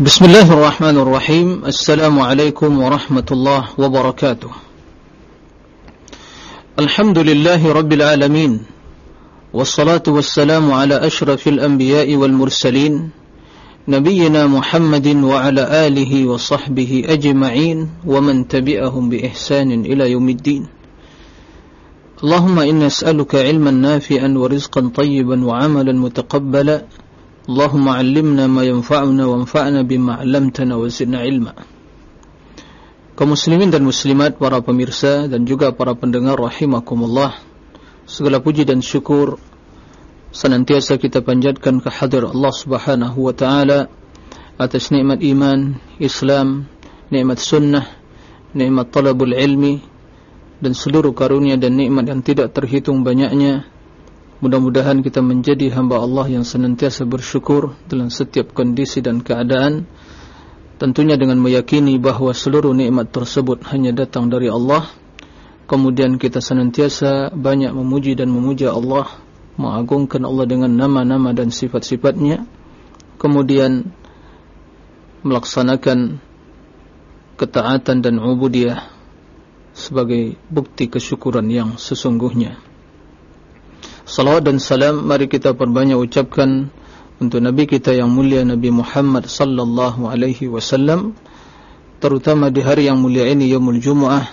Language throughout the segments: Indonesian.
بسم الله الرحمن الرحيم السلام عليكم ورحمة الله وبركاته الحمد لله رب العالمين والصلاة والسلام على أشرف الأنبياء والمرسلين نبينا محمد وعلى آله وصحبه أجمعين ومن تبعهم بإحسان إلى يوم الدين اللهم إنا نسألك علما نافعا ورزقا طيبا وعملا متقبلا اللهم علمنا ما ينفعنا وانفعنا بما علمتنا وزدنا علما kaum muslimin dan muslimat para pemirsa dan juga para pendengar rahimakumullah segala puji dan syukur senantiasa kita panjatkan kehadir Allah Subhanahu wa taala atas nikmat iman, Islam, nikmat sunnah, nikmat talabul ilmi dan seluruh karunia dan nikmat yang tidak terhitung banyaknya Mudah-mudahan kita menjadi hamba Allah yang senantiasa bersyukur dalam setiap kondisi dan keadaan. Tentunya dengan meyakini bahawa seluruh nikmat tersebut hanya datang dari Allah. Kemudian kita senantiasa banyak memuji dan memuja Allah Mengagungkan Allah dengan nama-nama dan sifat-sifatnya. Kemudian melaksanakan ketaatan dan ubudiyah Sebagai bukti kesyukuran yang sesungguhnya Salawat dan salam mari kita perbanyak ucapkan untuk Nabi kita yang mulia Nabi Muhammad sallallahu alaihi wasallam terutama di hari yang mulia ini yaumul Jumu'ah.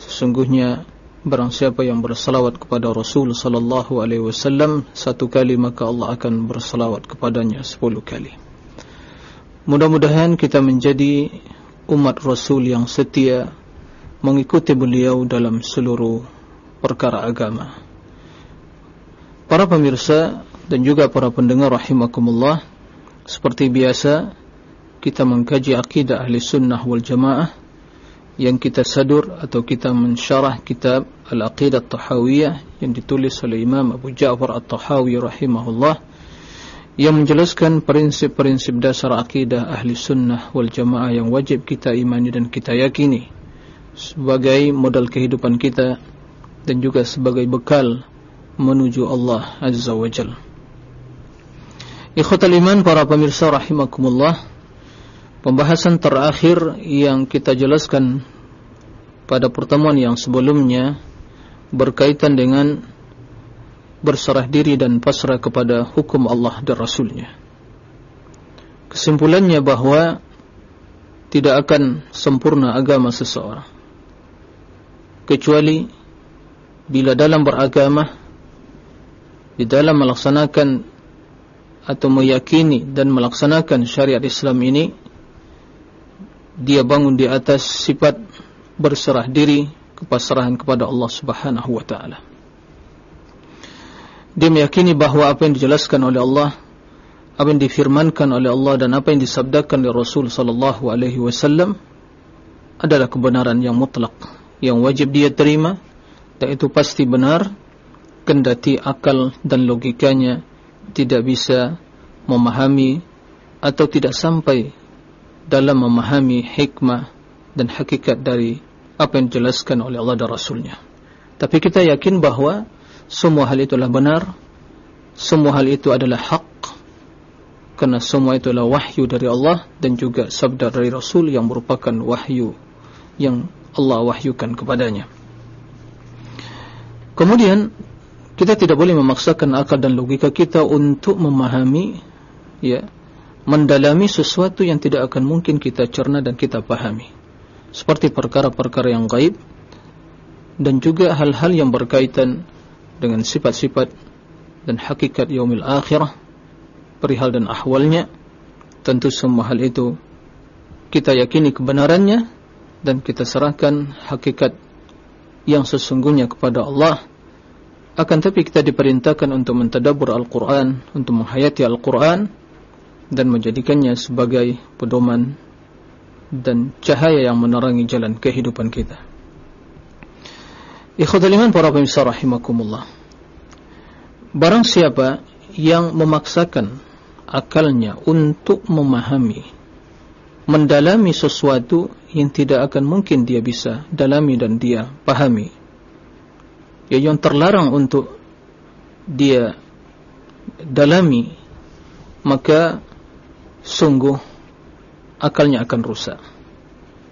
Sesungguhnya barang siapa yang bersalawat kepada Rasul sallallahu alaihi wasallam satu kali maka Allah akan bersalawat kepadanya sepuluh kali. Mudah-mudahan kita menjadi umat Rasul yang setia mengikuti beliau dalam seluruh perkara agama Para pemirsa dan juga para pendengar rahimakumullah Seperti biasa Kita mengkaji akidah ahli sunnah wal jamaah Yang kita sadur atau kita mensyarah kitab Al-Aqidah Tahawiyah Yang ditulis oleh Imam Abu Ja'far At-Tahawi rahimahullah Yang menjelaskan prinsip-prinsip dasar akidah ahli sunnah wal jamaah Yang wajib kita imani dan kita yakini Sebagai modal kehidupan kita Dan juga sebagai bekal menuju Allah Azza wa Jal Ikhwatal iman para pemirsa rahimakumullah Pembahasan terakhir yang kita jelaskan pada pertemuan yang sebelumnya Berkaitan dengan berserah diri dan pasrah kepada hukum Allah dan Rasulnya. Kesimpulannya bahawa tidak akan sempurna agama seseorang. Kecuali bila dalam beragama di dalam melaksanakan atau meyakini dan melaksanakan syariat Islam ini dia bangun di atas sifat berserah diri kepasrahan kepada Allah Subhanahu wa taala. Dia meyakini bahawa apa yang dijelaskan oleh Allah, apa yang difirmankan oleh Allah dan apa yang disabdakan oleh Rasul sallallahu alaihi wasallam adalah kebenaran yang mutlak yang wajib dia terima dan itu pasti benar kendati akal dan logikanya tidak bisa memahami atau tidak sampai dalam memahami hikmah dan hakikat dari apa yang dijelaskan oleh Allah dan Rasulnya. Tapi kita yakin bahawa semua hal itu adalah benar, semua hal itu adalah hak, karena semua itu adalah wahyu dari Allah dan juga sabda dari Rasul yang merupakan wahyu yang Allah wahyukan kepadanya. Kemudian kita tidak boleh memaksakan akal dan logika kita untuk memahami ya mendalami sesuatu yang tidak akan mungkin kita cerna dan kita pahami. Seperti perkara-perkara yang gaib dan juga hal-hal yang berkaitan dengan sifat-sifat dan hakikat yaumil akhirah perihal dan ahwalnya. Tentu semua hal itu kita yakini kebenarannya dan kita serahkan hakikat yang sesungguhnya kepada Allah akan tapi kita diperintahkan untuk mentadabur Al-Quran Untuk menghayati Al-Quran Dan menjadikannya sebagai pedoman Dan cahaya yang menerangi jalan kehidupan kita. Ikhwatul para pemirsa rahimakumullah. Barang siapa yang memaksakan akalnya untuk memahami Mendalami sesuatu yang tidak akan mungkin dia bisa dalami dan dia pahami ya yang terlarang untuk dia dalami maka sungguh akalnya akan rusak.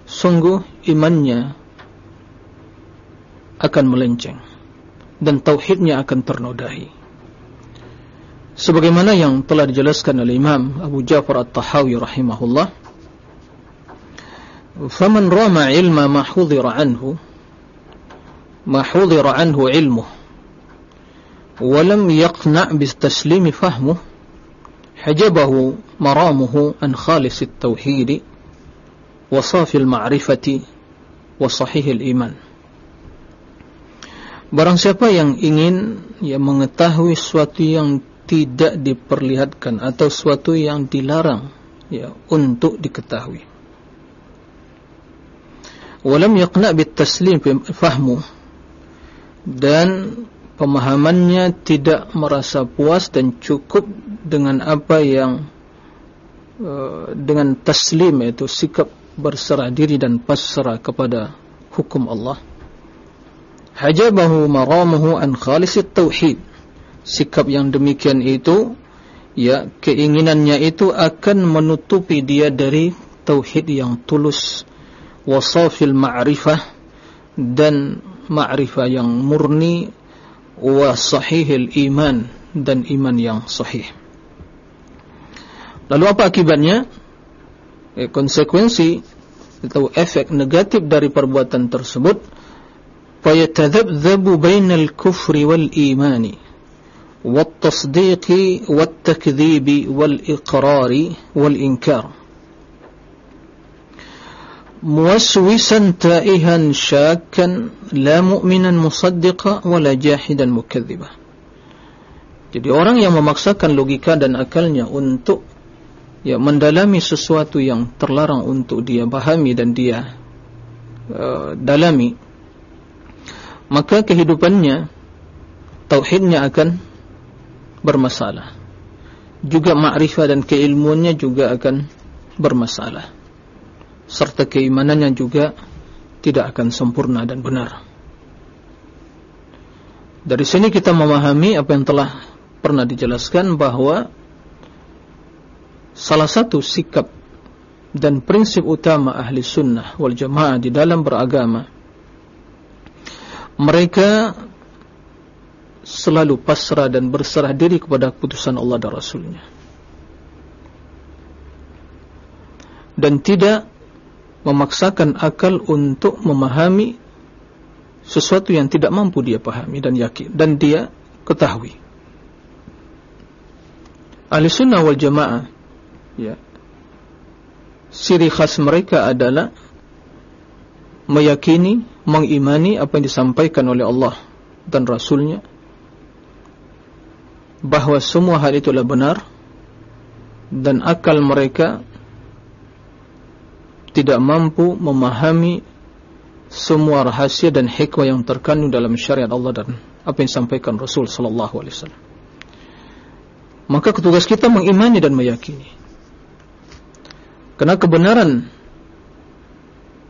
Sungguh imannya akan melenceng dan tauhidnya akan ternodai. Sebagaimana yang telah dijelaskan oleh Imam Abu Ja'far At-Tahawi rahimahullah, "Faman rama ilma ma anhu, wa lam yaqna' bi taslim fahmuh, hajabahu maramuhu an khalis at-tauhid wa safi al-ma'rifati wa sahih al-iman." Barang siapa yang ingin ya mengetahui sesuatu yang tidak diperlihatkan atau suatu yang dilarang ya untuk diketahui. Walam yaqna bit taslim fahmu dan pemahamannya tidak merasa puas dan cukup dengan apa yang uh, dengan taslim yaitu sikap berserah diri dan pasrah kepada hukum Allah. Hajabahu maramuhu an khalisit tauhid sikap yang demikian itu ya keinginannya itu akan menutupi dia dari tauhid yang tulus wasafil ma'rifah dan ma'rifah yang murni wa sahihil iman dan iman yang sahih. Lalu apa akibatnya? Eh, konsekuensi atau efek negatif dari perbuatan tersebut fayatadzabzabu bainal kufri wal imani wat tasdiqi wat takdzibi wal iqrari wal inkar موسوسا تائها شاكا لا مؤمنا مصدقا ولا جاحدا مكذبا Jadi orang yang memaksakan logika dan akalnya untuk ya mendalami sesuatu yang terlarang untuk dia pahami dan dia uh, dalami maka kehidupannya tauhidnya akan bermasalah. Juga ma'rifah dan keilmuannya juga akan bermasalah. Serta keimanannya juga tidak akan sempurna dan benar. Dari sini kita memahami apa yang telah pernah dijelaskan bahwa salah satu sikap dan prinsip utama ahli sunnah wal jamaah di dalam beragama mereka selalu pasrah dan berserah diri kepada keputusan Allah dan Rasulnya dan tidak memaksakan akal untuk memahami sesuatu yang tidak mampu dia pahami dan yakin dan dia ketahui. Ahli sunnah wal jamaah ya ciri khas mereka adalah meyakini, mengimani apa yang disampaikan oleh Allah dan Rasulnya bahwa semua hal itulah benar dan akal mereka tidak mampu memahami semua rahasia dan hikmah yang terkandung dalam syariat Allah dan apa yang disampaikan Rasul sallallahu alaihi wasallam. Maka tugas kita mengimani dan meyakini. Karena kebenaran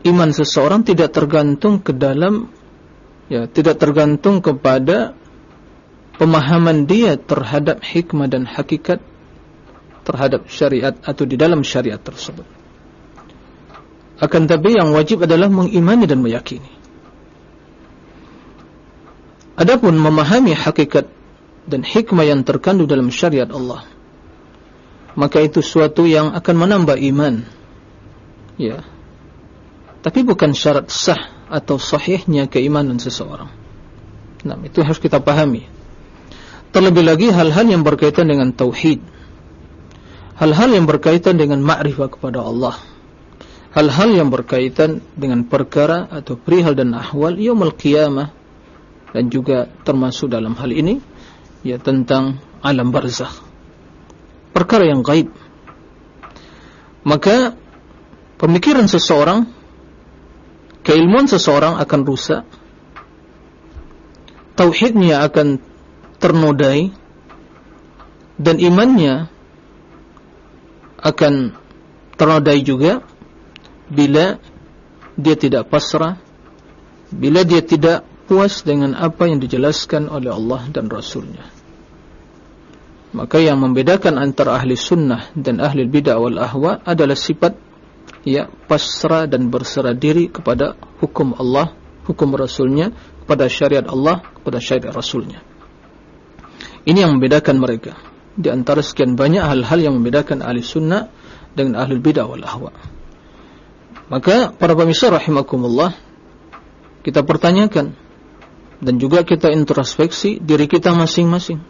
iman seseorang tidak tergantung ke dalam ya, tidak tergantung kepada pemahaman dia terhadap hikmah dan hakikat terhadap syariat atau di dalam syariat tersebut. Akan tapi yang wajib adalah mengimani dan meyakini. Adapun memahami hakikat dan hikmah yang terkandung dalam syariat Allah, maka itu suatu yang akan menambah iman. Ya. Tapi bukan syarat sah atau sahihnya keimanan seseorang. Nah, itu harus kita pahami. Terlebih lagi hal-hal yang berkaitan dengan tauhid. Hal-hal yang berkaitan dengan ma'rifah kepada Allah. Hal-hal yang berkaitan dengan perkara atau perihal dan ahwal yaumul qiyamah dan juga termasuk dalam hal ini ya tentang alam barzakh. Perkara yang gaib. Maka pemikiran seseorang keilmuan seseorang akan rusak. Tauhidnya akan ternodai dan imannya akan ternodai juga bila dia tidak pasrah bila dia tidak puas dengan apa yang dijelaskan oleh Allah dan Rasulnya maka yang membedakan antara ahli sunnah dan ahli bid'ah wal ahwa adalah sifat ya pasrah dan berserah diri kepada hukum Allah, hukum Rasulnya, kepada syariat Allah, kepada syariat Rasulnya. Ini yang membedakan mereka. Di antara sekian banyak hal-hal yang membedakan ahli sunnah dengan ahli bidah wal ahwa. Maka para pemirsa rahimakumullah, kita pertanyakan dan juga kita introspeksi diri kita masing-masing.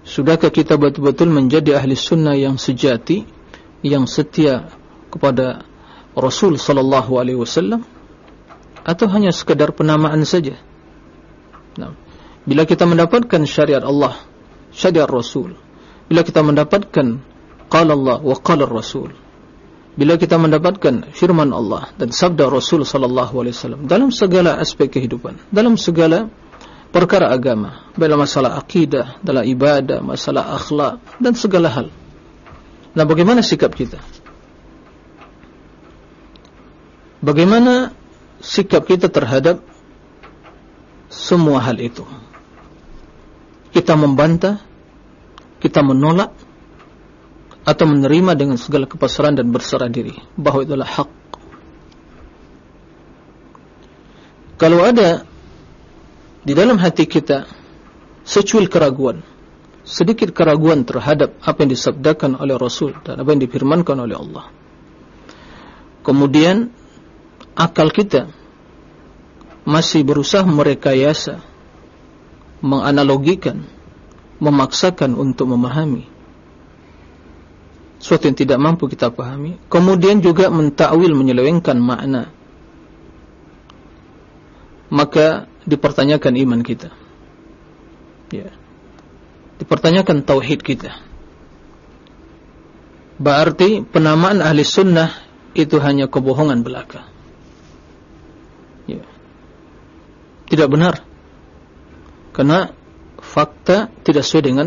Sudahkah kita betul-betul menjadi ahli sunnah yang sejati, yang setia kepada Rasul sallallahu alaihi wasallam atau hanya sekedar penamaan saja? Nah, bila kita mendapatkan syariat Allah, syariat Rasul, bila kita mendapatkan qala Allah wa qala Rasul, bila kita mendapatkan firman Allah dan sabda Rasul sallallahu alaihi wasallam dalam segala aspek kehidupan, dalam segala perkara agama, dalam masalah akidah, dalam ibadah, masalah akhlak dan segala hal. Nah, bagaimana sikap kita? Bagaimana sikap kita terhadap semua hal itu? Kita membantah, kita menolak atau menerima dengan segala kepasaran dan berserah diri bahwa itulah hak. Kalau ada di dalam hati kita secuil keraguan, sedikit keraguan terhadap apa yang disabdakan oleh Rasul dan apa yang difirmankan oleh Allah. Kemudian akal kita masih berusaha merekayasa, menganalogikan, memaksakan untuk memahami sesuatu yang tidak mampu kita pahami. Kemudian juga mentakwil menyelewengkan makna. Maka dipertanyakan iman kita. Ya. Dipertanyakan tauhid kita. Berarti penamaan ahli sunnah itu hanya kebohongan belaka. Ya. Tidak benar. Karena fakta tidak sesuai dengan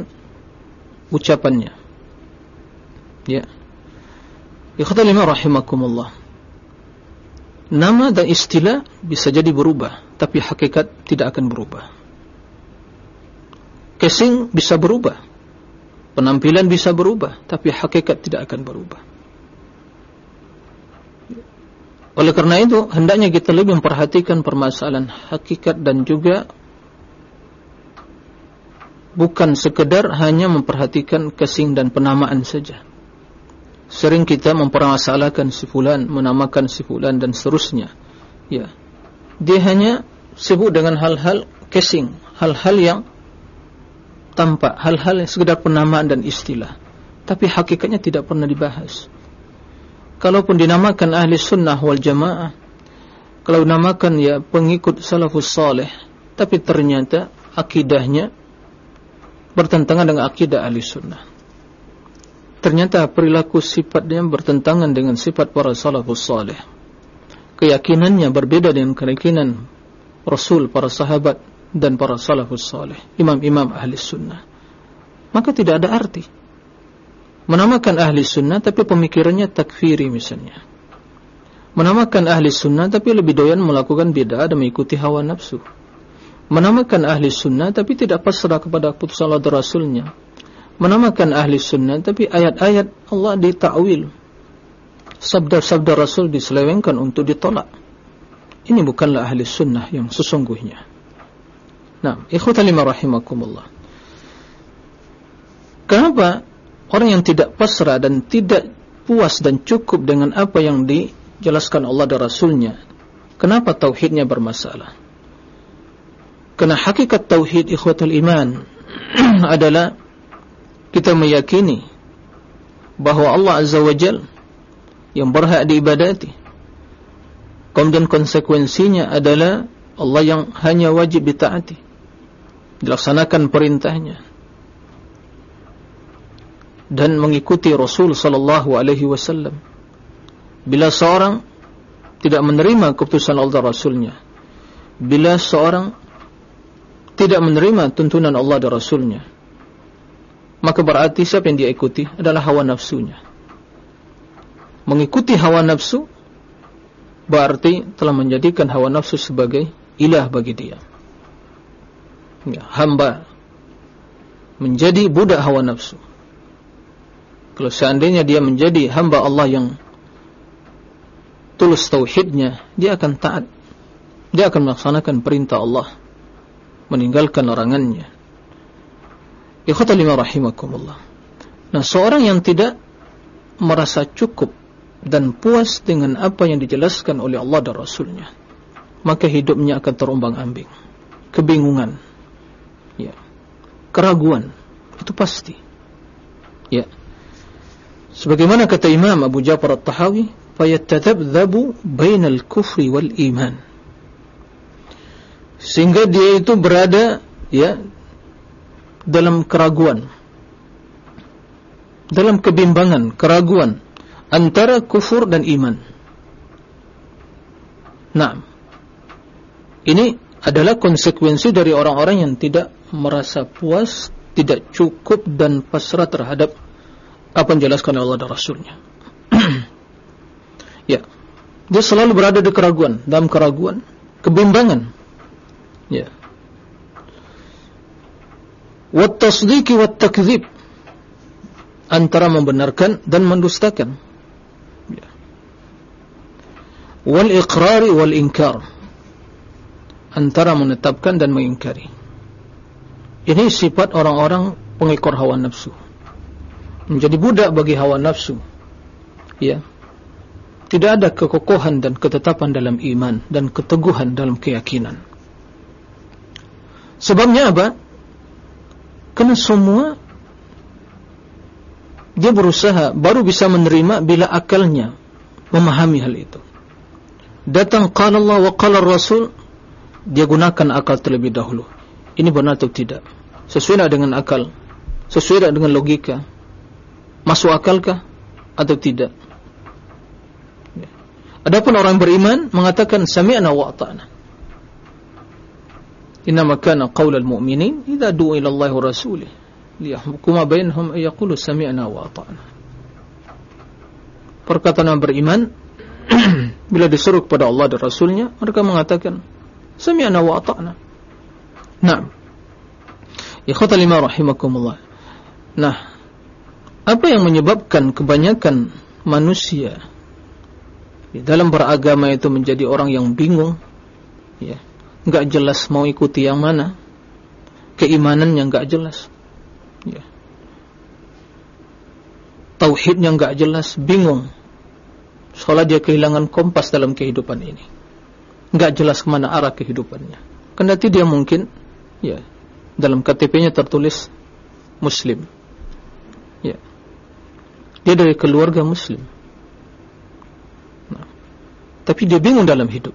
ucapannya. Ya. Ikhwatalima rahimakumullah. Nama dan istilah bisa jadi berubah, tapi hakikat tidak akan berubah. Casing bisa berubah. Penampilan bisa berubah, tapi hakikat tidak akan berubah. Oleh karena itu, hendaknya kita lebih memperhatikan permasalahan hakikat dan juga bukan sekedar hanya memperhatikan casing dan penamaan saja. Sering kita mempermasalahkan si fulan, menamakan si fulan dan seterusnya. Ya. Dia hanya sibuk dengan hal-hal casing, hal-hal yang tampak, hal-hal yang sekedar penamaan dan istilah. Tapi hakikatnya tidak pernah dibahas. Kalaupun dinamakan ahli sunnah wal jamaah, kalau dinamakan ya pengikut salafus saleh, tapi ternyata akidahnya bertentangan dengan akidah ahli sunnah ternyata perilaku sifatnya bertentangan dengan sifat para salafus salih. Keyakinannya berbeda dengan keyakinan Rasul, para sahabat dan para salafus salih, imam-imam ahli sunnah. Maka tidak ada arti menamakan ahli sunnah tapi pemikirannya takfiri misalnya. Menamakan ahli sunnah tapi lebih doyan melakukan bid'ah dan mengikuti hawa nafsu. Menamakan ahli sunnah tapi tidak pasrah kepada putusan Allah Rasulnya menamakan ahli sunnah tapi ayat-ayat Allah ditakwil. Sabda-sabda Rasul diselewengkan untuk ditolak. Ini bukanlah ahli sunnah yang sesungguhnya. Nah ikhwata lima rahimakumullah. Kenapa orang yang tidak pasrah dan tidak puas dan cukup dengan apa yang dijelaskan Allah dan Rasulnya kenapa tauhidnya bermasalah? Karena hakikat tauhid ikhwatul iman adalah kita meyakini bahwa Allah Azza wa Jal yang berhak diibadati. Kemudian konsekuensinya adalah Allah yang hanya wajib ditaati. Dilaksanakan perintahnya. Dan mengikuti Rasul sallallahu alaihi wasallam. Bila seorang tidak menerima keputusan Allah Rasulnya bila seorang tidak menerima tuntunan Allah dan Rasulnya maka berarti siapa yang dia ikuti adalah hawa nafsunya. Mengikuti hawa nafsu berarti telah menjadikan hawa nafsu sebagai ilah bagi dia. Ya, hamba menjadi budak hawa nafsu. Kalau seandainya dia menjadi hamba Allah yang tulus tauhidnya, dia akan taat. Dia akan melaksanakan perintah Allah, meninggalkan larangannya. Ikhwata lima rahimakumullah. Nah, seorang yang tidak merasa cukup dan puas dengan apa yang dijelaskan oleh Allah dan Rasulnya, maka hidupnya akan terombang-ambing, kebingungan, ya, keraguan, itu pasti. Ya. Sebagaimana kata Imam Abu Ja'far At-Tahawi, "Fayattadabdhabu bainal kufri wal iman." Sehingga dia itu berada ya dalam keraguan dalam kebimbangan, keraguan antara kufur dan iman. Nah, ini adalah konsekuensi dari orang-orang yang tidak merasa puas, tidak cukup dan pasrah terhadap apa yang dijelaskan oleh Allah dan Rasulnya. ya, dia selalu berada di keraguan, dalam keraguan, kebimbangan. Ya, wat-tasdiqi wat-takdzib antara membenarkan dan mendustakan. Ya. wal iqrari wal inkar antara menetapkan dan mengingkari. Ini sifat orang-orang pengekor hawa nafsu. Menjadi budak bagi hawa nafsu. Ya. Tidak ada kekokohan dan ketetapan dalam iman dan keteguhan dalam keyakinan. Sebabnya apa Karena semua dia berusaha baru bisa menerima bila akalnya memahami hal itu. Datang qala Allah wa qala Rasul dia gunakan akal terlebih dahulu. Ini benar atau tidak? Sesuai dengan akal? Sesuai dengan logika? Masuk akalkah atau tidak? Adapun orang beriman mengatakan sami'na wa ata'na. إنما كان قول المؤمنين إذا دعوا إلى الله ورسوله ليحكم بينهم أن يقولوا سمعنا وأطعنا perkataan orang beriman bila disuruh kepada Allah dan Rasulnya mereka mengatakan sami'na wa ata'na nah ikhwata lima rahimakumullah nah apa yang menyebabkan kebanyakan manusia di dalam beragama itu menjadi orang yang bingung ya nggak jelas mau ikuti yang mana. Keimanannya nggak jelas. Ya. tauhidnya nggak jelas bingung. Seolah dia kehilangan kompas dalam kehidupan ini. Nggak jelas ke mana arah kehidupannya. Kendati dia mungkin ya dalam KTP-nya tertulis muslim. Ya. Dia dari keluarga muslim. Nah, tapi dia bingung dalam hidup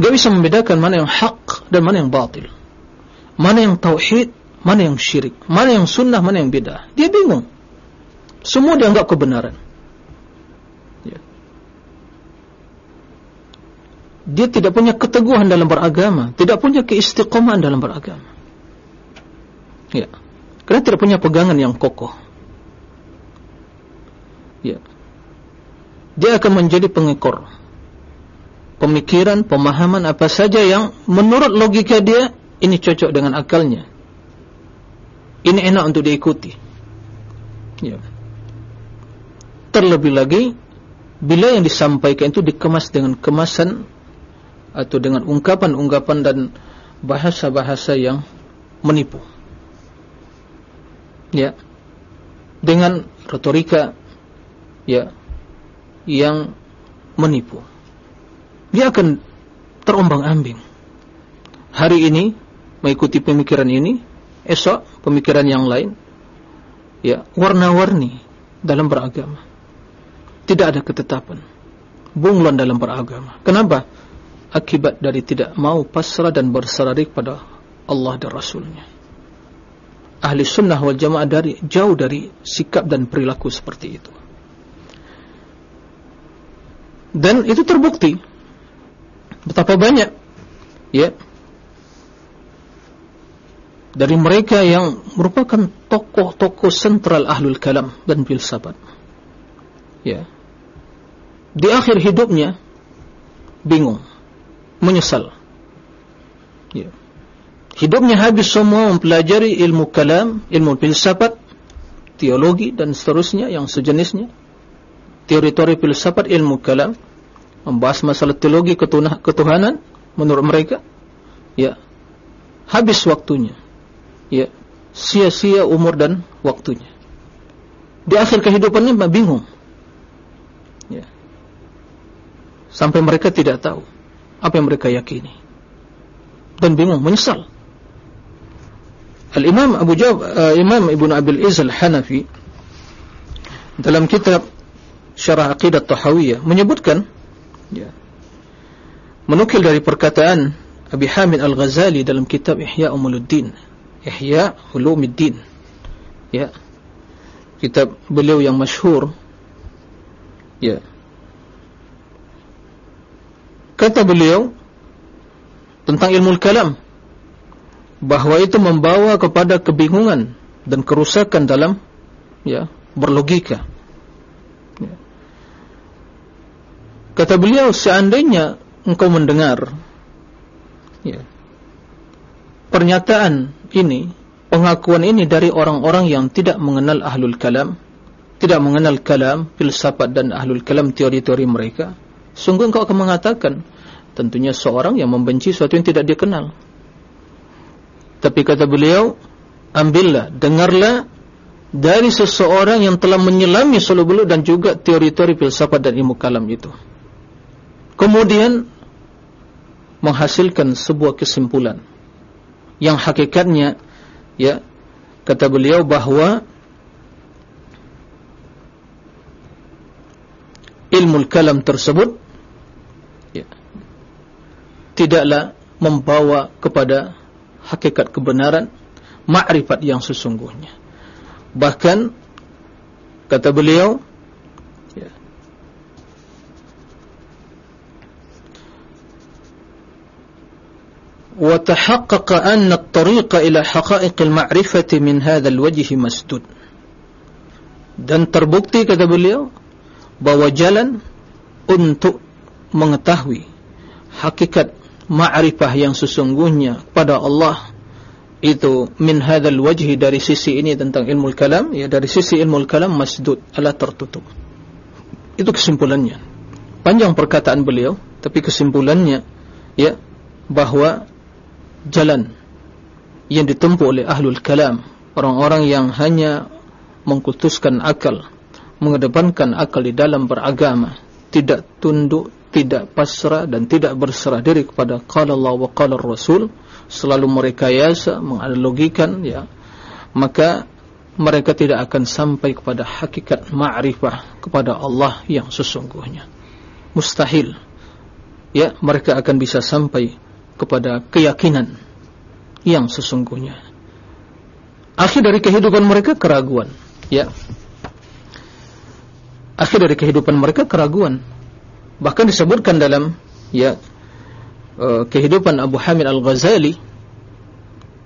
Gak bisa membedakan mana yang hak dan mana yang batil. Mana yang tauhid, mana yang syirik. Mana yang sunnah, mana yang beda. Dia bingung. Semua dianggap kebenaran. Ya. Dia tidak punya keteguhan dalam beragama. Tidak punya keistiqomahan dalam beragama. Ya. Karena tidak punya pegangan yang kokoh. Ya. Dia akan menjadi pengekor pemikiran, pemahaman apa saja yang menurut logika dia ini cocok dengan akalnya. Ini enak untuk diikuti. Ya. Terlebih lagi bila yang disampaikan itu dikemas dengan kemasan atau dengan ungkapan-ungkapan dan bahasa-bahasa yang menipu. Ya. Dengan retorika ya yang menipu dia akan terombang-ambing. Hari ini mengikuti pemikiran ini, esok pemikiran yang lain. Ya, warna-warni dalam beragama. Tidak ada ketetapan. Bunglon dalam beragama. Kenapa? Akibat dari tidak mau pasrah dan berserah pada Allah dan Rasulnya. Ahli sunnah wal jamaah dari jauh dari sikap dan perilaku seperti itu. Dan itu terbukti Betapa banyak ya dari mereka yang merupakan tokoh-tokoh sentral ahlul kalam dan filsafat. Ya. Di akhir hidupnya bingung, menyesal. Ya. Hidupnya habis semua mempelajari ilmu kalam, ilmu filsafat, teologi dan seterusnya yang sejenisnya. teori-teori filsafat ilmu kalam membahas masalah teologi ketuhanan menurut mereka ya habis waktunya ya sia-sia umur dan waktunya. Di akhir kehidupannya bingung ya sampai mereka tidak tahu apa yang mereka yakini. Dan bingung menyesal. Al-Imam Abu Jawab uh, Imam Ibnu Abil Izz Al-Hanafi dalam kitab Syarah Aqidah Tahawiyah menyebutkan ya, menukil dari perkataan Abi Hamid Al-Ghazali dalam kitab Ihya Ulumuddin. Ihya Ulumuddin. Ya. Kitab beliau yang masyhur. Ya. Kata beliau tentang ilmu kalam bahwa itu membawa kepada kebingungan dan kerusakan dalam ya berlogika. Ya. Kata beliau seandainya engkau mendengar ya, pernyataan ini, pengakuan ini dari orang-orang yang tidak mengenal ahlul kalam, tidak mengenal kalam, filsafat dan ahlul kalam teori-teori mereka, sungguh engkau akan mengatakan tentunya seorang yang membenci sesuatu yang tidak dikenal. Tapi kata beliau, ambillah, dengarlah dari seseorang yang telah menyelami selubulu dan juga teori-teori filsafat dan ilmu kalam itu. Kemudian menghasilkan sebuah kesimpulan yang hakikatnya ya kata beliau bahwa ilmu kalam tersebut ya, tidaklah membawa kepada hakikat kebenaran makrifat yang sesungguhnya. Bahkan kata beliau tahaqqaqa anna at-tariqa ila haqa'iq al-ma'rifati min hadha al-wajh masdud dan terbukti kata beliau bahwa jalan untuk mengetahui hakikat ma'rifah yang sesungguhnya pada Allah itu min hadzal wajhi dari sisi ini tentang ilmu kalam ya dari sisi ilmu kalam masdud ala tertutup. Itu kesimpulannya. Panjang perkataan beliau tapi kesimpulannya ya bahwa jalan yang ditempuh oleh ahlul kalam orang-orang yang hanya mengkultuskan akal mengedepankan akal di dalam beragama tidak tunduk tidak pasrah dan tidak berserah diri kepada qala Allah wa qala Rasul selalu merekayasa menganalogikan ya maka mereka tidak akan sampai kepada hakikat ma'rifah kepada Allah yang sesungguhnya. Mustahil. Ya mereka akan bisa sampai kepada keyakinan yang sesungguhnya. Akhir dari kehidupan mereka keraguan. Ya. Akhir dari kehidupan mereka keraguan. Bahkan disebutkan dalam ya uh, kehidupan Abu Hamid Al-Ghazali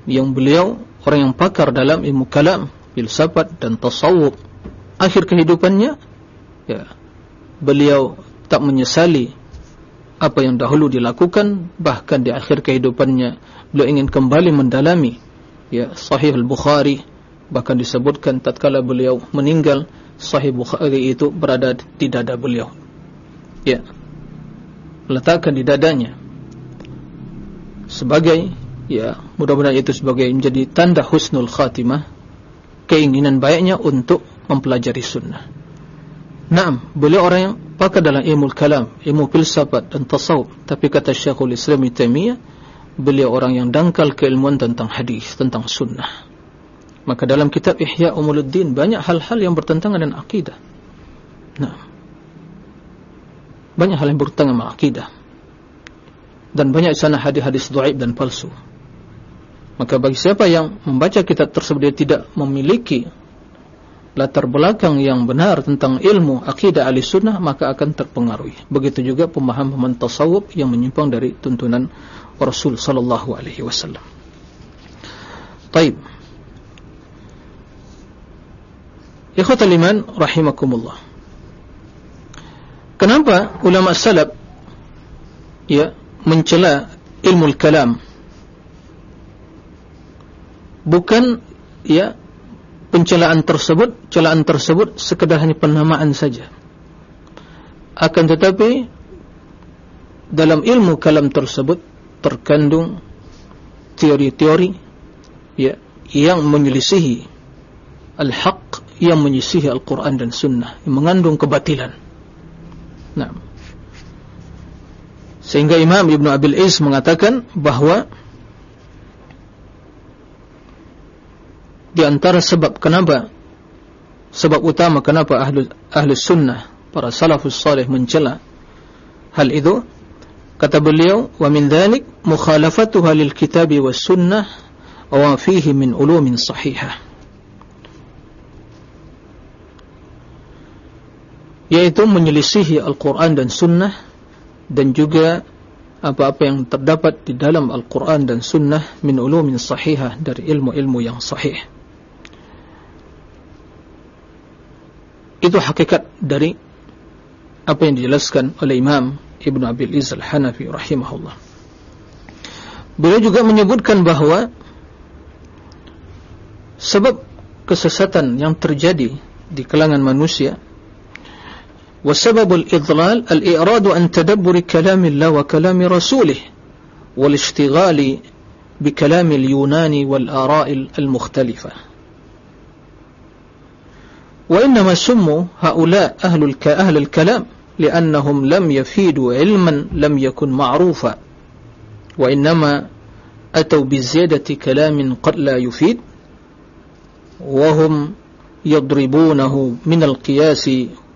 yang beliau orang yang pakar dalam ilmu kalam, filsafat dan tasawuf. Akhir kehidupannya ya beliau tak menyesali apa yang dahulu dilakukan bahkan di akhir kehidupannya beliau ingin kembali mendalami. Ya Sahih Al-Bukhari bahkan disebutkan tatkala beliau meninggal Sahih Bukhari itu berada di dada beliau. Ya letakkan di dadanya. Sebagai ya mudah-mudahan itu sebagai menjadi tanda husnul khatimah keinginan baiknya untuk mempelajari sunnah. Naam, beliau orang yang pakar dalam ilmu kalam, ilmu filsafat dan tasawuf, tapi kata Syekhul Islam Taimiyah, beliau orang yang dangkal keilmuan tentang hadis, tentang sunnah. Maka dalam kitab Ihya Umuluddin banyak hal-hal yang bertentangan dengan akidah. Nah, banyak hal yang bertentangan dengan akidah dan banyak sana hadis-hadis dhaif dan palsu maka bagi siapa yang membaca kitab tersebut dia tidak memiliki latar belakang yang benar tentang ilmu akidah ahli sunnah maka akan terpengaruhi. Begitu juga pemahaman tasawuf yang menyimpang dari tuntunan Rasul sallallahu alaihi wasallam. Taib. Ikhwatal iman rahimakumullah. Kenapa ulama salaf ya mencela ilmu kalam? Bukan ya pencelaan tersebut, celaan tersebut sekedar hanya penamaan saja. akan tetapi dalam ilmu kalam tersebut terkandung teori-teori ya yang menyelisihi al-haq yang menyelisihi Al-Quran dan Sunnah yang mengandung kebatilan. Nah, sehingga Imam Ibn Abil Is mengatakan bahwa di antara sebab kenapa sebab utama kenapa ahlu, ahlu sunnah para salafus salih mencela hal itu kata beliau wa min dhalik mukhalafatuha lil kitabi was sunnah wa fihi min ulumin sahihah. Yaitu menyelisihi Al-Quran dan Sunnah dan juga apa-apa yang terdapat di dalam Al-Quran dan Sunnah min ulumin sahihah dari ilmu-ilmu yang sahih itu hakikat dari apa yang dijelaskan oleh Imam Ibn Abil Izz Al-Hanafi rahimahullah. Beliau juga menyebutkan bahawa sebab kesesatan yang terjadi di kalangan manusia وسبب الإضلال الإعراض عن تدبر كلام الله وكلام رسوله والاشتغال بكلام اليونان والآراء المختلفة وإنما سموا هؤلاء أهل, أهل الكلام لأنهم لم يفيدوا علما لم يكن معروفا. وإنما أتوا بزيادة كلام قد لا يفيد وهم يضربونه من القياس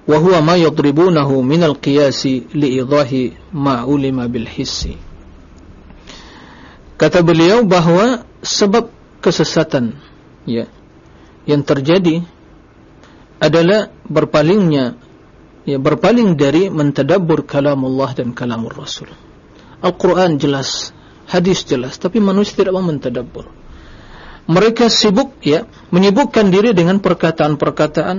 وهو ما يضربونه من القياس لإيضاح ما علم بالحس. kata beliau bahwa sebab kesesatan ya yang adalah berpalingnya ya berpaling dari mentadabbur kalam Allah dan kalam Rasul. Al-Quran jelas, hadis jelas, tapi manusia tidak mau mentadabbur. Mereka sibuk ya menyibukkan diri dengan perkataan-perkataan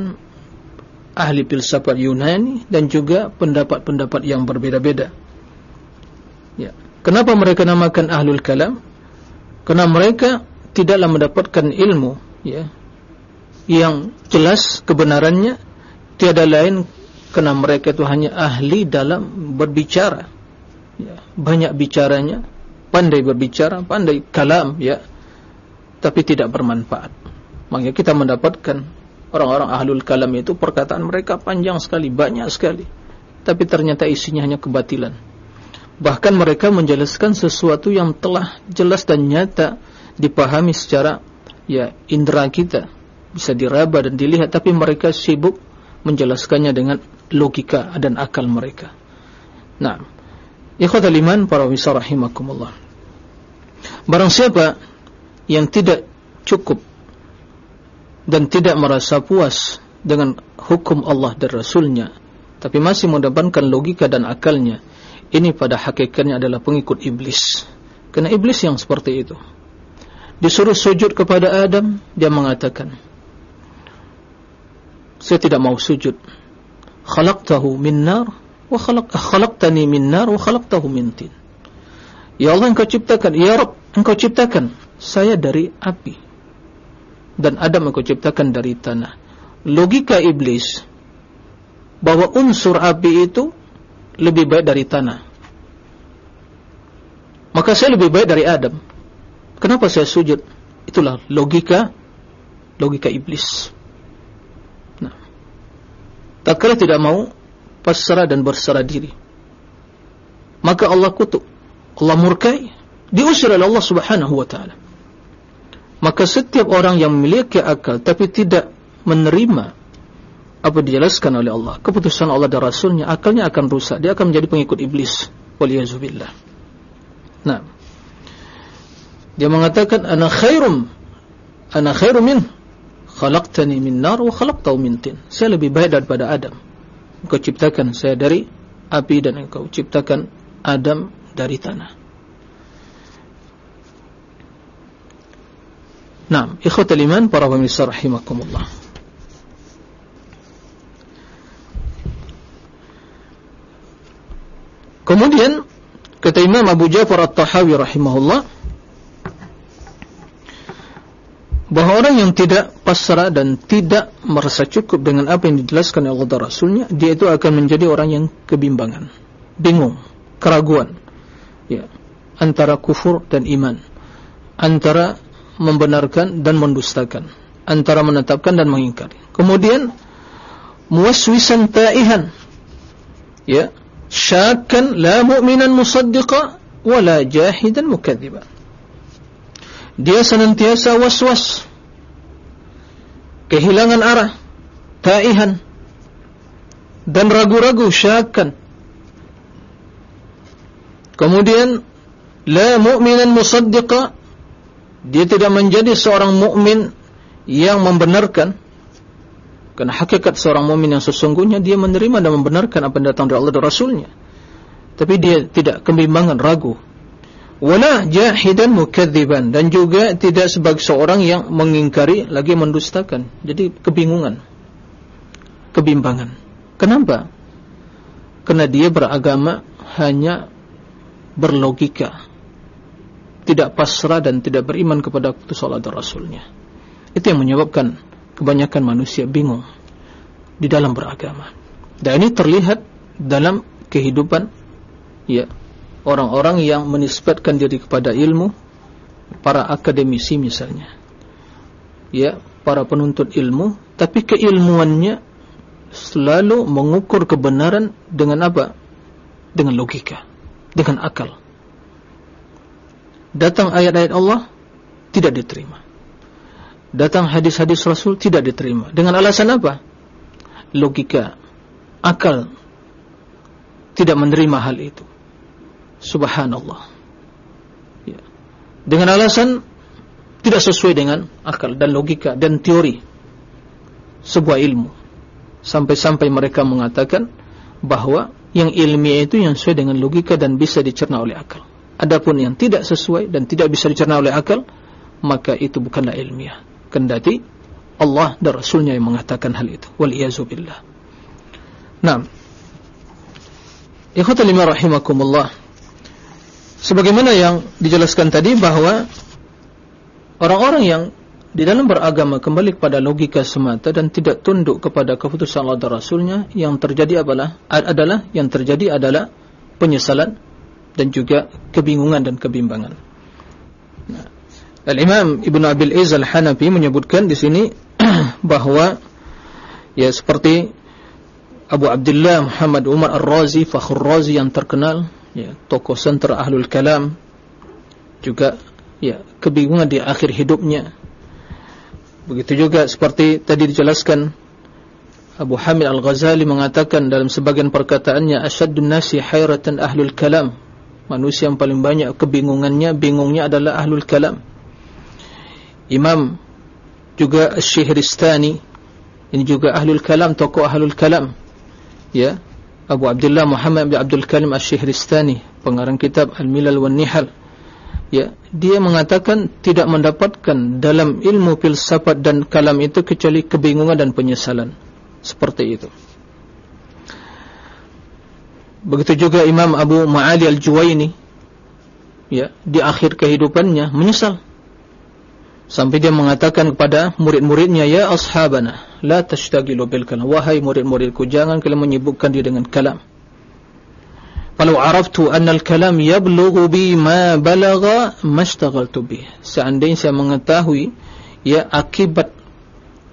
ahli filsafat Yunani dan juga pendapat-pendapat yang berbeda-beda. Ya. Kenapa mereka namakan ahlul kalam? Karena mereka tidaklah mendapatkan ilmu ya yang jelas kebenarannya tiada lain karena mereka itu hanya ahli dalam berbicara. Ya, banyak bicaranya pandai berbicara pandai kalam ya. Tapi tidak bermanfaat. Makanya kita mendapatkan orang-orang ahlul kalam itu perkataan mereka panjang sekali banyak sekali. Tapi ternyata isinya hanya kebatilan. Bahkan mereka menjelaskan sesuatu yang telah jelas dan nyata dipahami secara ya indera kita bisa diraba dan dilihat tapi mereka sibuk menjelaskannya dengan logika dan akal mereka. Nah, ikhwatal iman para wisar rahimakumullah. Barang siapa yang tidak cukup dan tidak merasa puas dengan hukum Allah dan Rasulnya tapi masih mendepankan logika dan akalnya ini pada hakikatnya adalah pengikut iblis karena iblis yang seperti itu disuruh sujud kepada Adam dia mengatakan saya tidak mau sujud. Khalaqtahu min nar wa khalaq khalaqtani min nar wa khalaqtahu min tin. Ya Allah engkau ciptakan. Ya Rabb engkau ciptakan saya dari api. Dan Adam engkau ciptakan dari tanah. Logika iblis bahwa unsur api itu lebih baik dari tanah. Maka saya lebih baik dari Adam. Kenapa saya sujud? Itulah logika logika iblis tak kala tidak mau pasrah dan berserah diri. Maka Allah kutuk Allah murkai diusir oleh Allah subhanahu wa ta'ala. Maka setiap orang yang memiliki akal tapi tidak menerima apa dijelaskan oleh Allah keputusan Allah dan Rasulnya akalnya akan rusak. Dia akan menjadi pengikut iblis. Waliyazubillah. Nah. Dia mengatakan ana khairum ana khairum min khalaqtani min nar wa khalaqtahu min tin. Saya lebih baik daripada Adam. Engkau ciptakan saya dari api dan engkau ciptakan Adam dari tanah. Naam, ikhwatul iman para pemirsa rahimakumullah. Kemudian kata Imam Abu Ja'far At-Tahawi rahimahullah bahwa orang yang tidak pasrah dan tidak merasa cukup dengan apa yang dijelaskan oleh Allah Rasulnya, dia itu akan menjadi orang yang kebimbangan, bingung, keraguan, ya, antara kufur dan iman, antara membenarkan dan mendustakan, antara menetapkan dan mengingkari. Kemudian muwaswisan ta'ihan, ya, syakkan la mu'minan musaddiqa wala jahidan mukadziban. Dia senantiasa was-was. Kehilangan arah, taihan, dan ragu-ragu syakan. Kemudian la mu'minan musaddiqa. Dia tidak menjadi seorang mukmin yang membenarkan. Karena hakikat seorang mukmin yang sesungguhnya dia menerima dan membenarkan apa yang datang dari Allah dan Rasulnya. Tapi dia tidak kebimbangan ragu wala jahidan mukadziban dan juga tidak sebagai seorang yang mengingkari lagi mendustakan. Jadi kebingungan. Kebimbangan. Kenapa? Karena dia beragama hanya berlogika. Tidak pasrah dan tidak beriman kepada dan Rasulnya. Itu yang menyebabkan kebanyakan manusia bingung di dalam beragama. Dan ini terlihat dalam kehidupan ya orang-orang yang menisbatkan diri kepada ilmu, para akademisi misalnya, ya, para penuntut ilmu, tapi keilmuannya selalu mengukur kebenaran dengan apa? Dengan logika, dengan akal. Datang ayat-ayat Allah tidak diterima. Datang hadis-hadis Rasul tidak diterima. Dengan alasan apa? Logika, akal tidak menerima hal itu. Subhanallah. Ya. Dengan alasan tidak sesuai dengan akal dan logika dan teori sebuah ilmu. Sampai-sampai mereka mengatakan bahwa yang ilmiah itu yang sesuai dengan logika dan bisa dicerna oleh akal. Adapun yang tidak sesuai dan tidak bisa dicerna oleh akal, maka itu bukanlah ilmiah. Kendati Allah dan Rasulnya yang mengatakan hal itu. Wal billah. Nah, ikhwatul rahimakumullah. Sebagaimana yang dijelaskan tadi bahwa orang-orang yang di dalam beragama kembali kepada logika semata dan tidak tunduk kepada keputusan Allah dan Rasulnya yang terjadi adalah adalah yang terjadi adalah penyesalan dan juga kebingungan dan kebimbangan. Nah, Al-Imam Ibn Abil Iz Al-Hanafi menyebutkan di sini bahwa ya seperti Abu Abdullah Muhammad Umar Ar-Razi Fakhr Razi yang terkenal ya, tokoh sentral ahlul kalam juga ya kebingungan di akhir hidupnya. Begitu juga seperti tadi dijelaskan Abu Hamid Al-Ghazali mengatakan dalam sebagian perkataannya asyaddun nasi hayratan ahlul kalam. Manusia yang paling banyak kebingungannya bingungnya adalah ahlul kalam. Imam juga Syihristani ini juga ahlul kalam tokoh ahlul kalam ya Abu Abdullah Muhammad bin Abdul Kalim Asy-Syihristani, pengarang kitab Al-Milal wan Nihal. Ya, dia mengatakan tidak mendapatkan dalam ilmu filsafat dan kalam itu kecuali kebingungan dan penyesalan. Seperti itu. Begitu juga Imam Abu Ma'ali Al-Juwaini ya, di akhir kehidupannya menyesal Sampai dia mengatakan kepada murid-muridnya, Ya ashabana, la tashtagilu bil kalam. Wahai murid-muridku, jangan kalian menyibukkan dia dengan kalam. Kalau araftu al-kalam yablughu bi ma balagha, mashtaghaltu bih. Seandainya saya mengetahui, ya akibat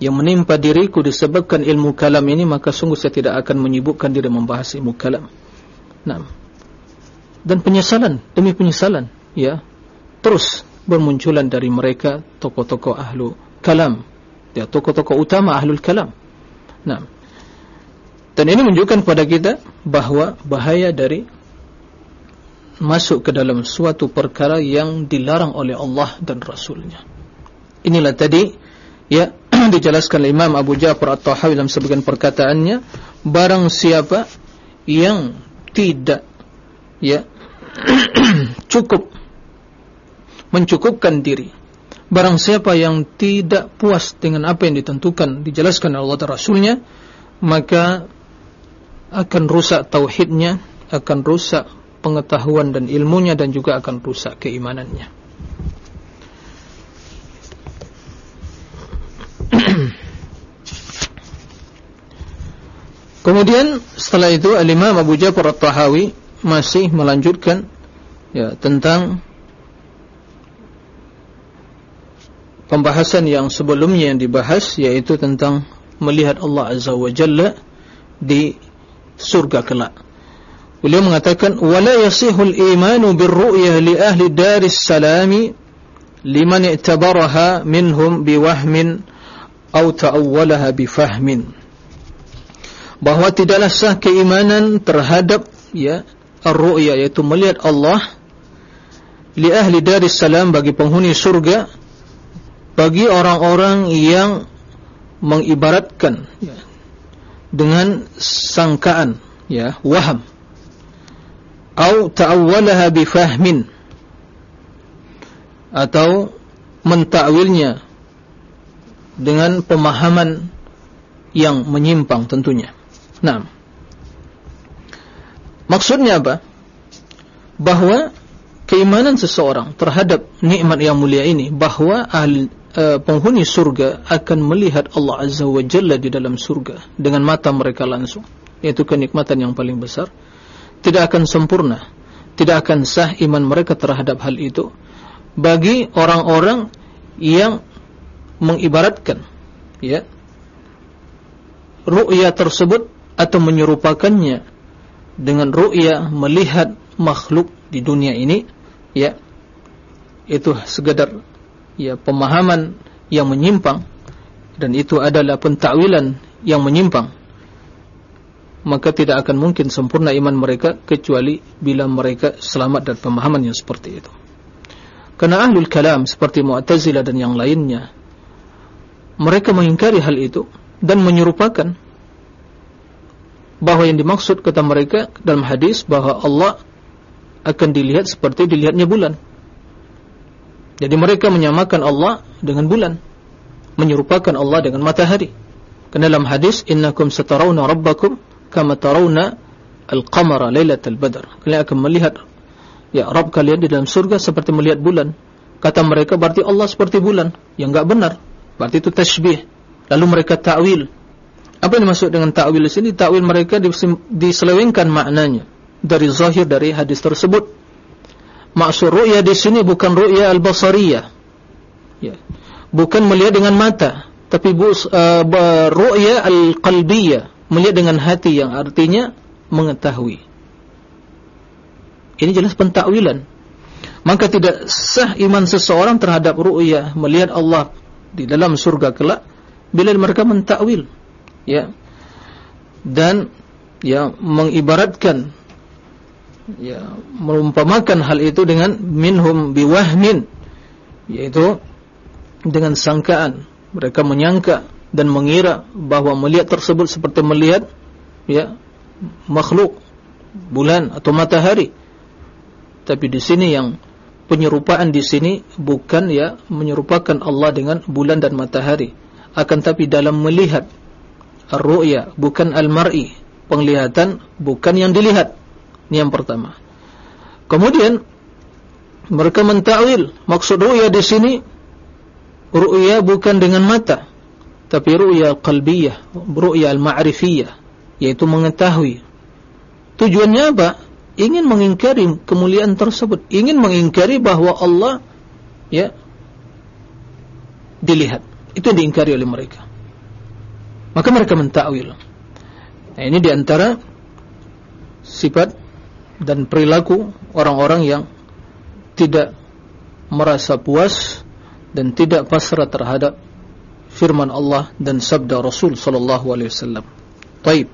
yang menimpa diriku disebabkan ilmu kalam ini, maka sungguh saya tidak akan menyibukkan diri membahas ilmu kalam. Nah. Dan penyesalan, demi penyesalan, ya. Terus bermunculan dari mereka tokoh-tokoh ahlu kalam. Ya tokoh-tokoh utama ahlul kalam. Nah dan ini menunjukkan kepada kita bahwa bahaya dari masuk ke dalam suatu perkara yang dilarang oleh Allah dan Rasulnya. Inilah tadi ya dijelaskan oleh Imam Abu Ja'far At-Tahawi dalam sebagian perkataannya barang siapa yang tidak ya cukup mencukupkan diri. Barang siapa yang tidak puas dengan apa yang ditentukan, dijelaskan oleh Allah dan Rasulnya, maka akan rusak tauhidnya, akan rusak pengetahuan dan ilmunya, dan juga akan rusak keimanannya. Kemudian setelah itu Al-Imam Abu Ja'far At-Tahawi masih melanjutkan ya, tentang pembahasan yang sebelumnya yang dibahas yaitu tentang melihat Allah Azza wa Jalla di surga kelak. Beliau mengatakan wala yasihul imanu birru'yah li ahli daris salami liman i'tabaraha minhum biwahmin atau ta'awwalaha bifahmin. Bahwa tidaklah sah keimanan terhadap ya ar-ru'ya yaitu melihat Allah li ahli daris salam bagi penghuni surga bagi orang-orang yang mengibaratkan ya, dengan sangkaan ya waham atau ta'awwalaha bifahmin atau mentakwilnya dengan pemahaman yang menyimpang tentunya. Nah, maksudnya apa? Bahwa keimanan seseorang terhadap nikmat yang mulia ini bahwa ahli e, penghuni surga akan melihat Allah Azza wa Jalla di dalam surga dengan mata mereka langsung, yaitu kenikmatan yang paling besar. Tidak akan sempurna, tidak akan sah iman mereka terhadap hal itu bagi orang-orang yang mengibaratkan ya. Ru'ya tersebut atau menyerupakannya dengan ru'ya melihat makhluk di dunia ini ya. Itu sekedar ya pemahaman yang menyimpang dan itu adalah pentakwilan yang menyimpang maka tidak akan mungkin sempurna iman mereka kecuali bila mereka selamat dari pemahaman yang seperti itu. Karena ahlul kalam seperti Mu'tazilah dan yang lainnya mereka mengingkari hal itu dan menyerupakan bahwa yang dimaksud kata mereka dalam hadis bahwa Allah akan dilihat seperti dilihatnya bulan. Jadi mereka menyamakan Allah dengan bulan, menyerupakan Allah dengan matahari. Karena dalam hadis innakum satarawna rabbakum kama tarawna al-qamara lailatal badr. Kalian akan melihat ya Rabb kalian di dalam surga seperti melihat bulan. Kata mereka berarti Allah seperti bulan. Yang enggak benar. Berarti itu tasbih. Lalu mereka takwil. Apa yang dimaksud dengan takwil di sini? Takwil mereka diselewengkan maknanya dari zahir dari hadis tersebut. Maksud ru'ya di sini bukan ru'ya al-basariyah. Ya. Bukan melihat dengan mata, tapi uh, ru'ya al-qalbiyah melihat dengan hati yang artinya mengetahui. Ini jelas pentakwilan. Maka tidak sah iman seseorang terhadap ru'yah melihat Allah di dalam surga kelak bila mereka mentakwil ya dan ya mengibaratkan ya merumpamakan hal itu dengan minhum biwahmin yaitu dengan sangkaan mereka menyangka dan mengira bahwa melihat tersebut seperti melihat ya makhluk bulan atau matahari. Tapi di sini yang penyerupaan di sini bukan ya menyerupakan Allah dengan bulan dan matahari, akan tapi dalam melihat ar-ru'ya bukan al-mar'i, penglihatan bukan yang dilihat. Ini yang pertama. Kemudian mereka mentakwil maksud ru'ya di sini ru'ya bukan dengan mata tapi ru'ya qalbiyah, ru'ya al-ma'rifiyah, yaitu mengetahui. Tujuannya apa? Ingin mengingkari kemuliaan tersebut, ingin mengingkari bahwa Allah ya dilihat. Itu yang diingkari oleh mereka. Maka mereka mentakwil. Nah, ini di antara sifat dan perilaku orang-orang yang tidak merasa puas dan tidak pasrah terhadap firman Allah dan sabda Rasul sallallahu alaihi wasallam. Baik.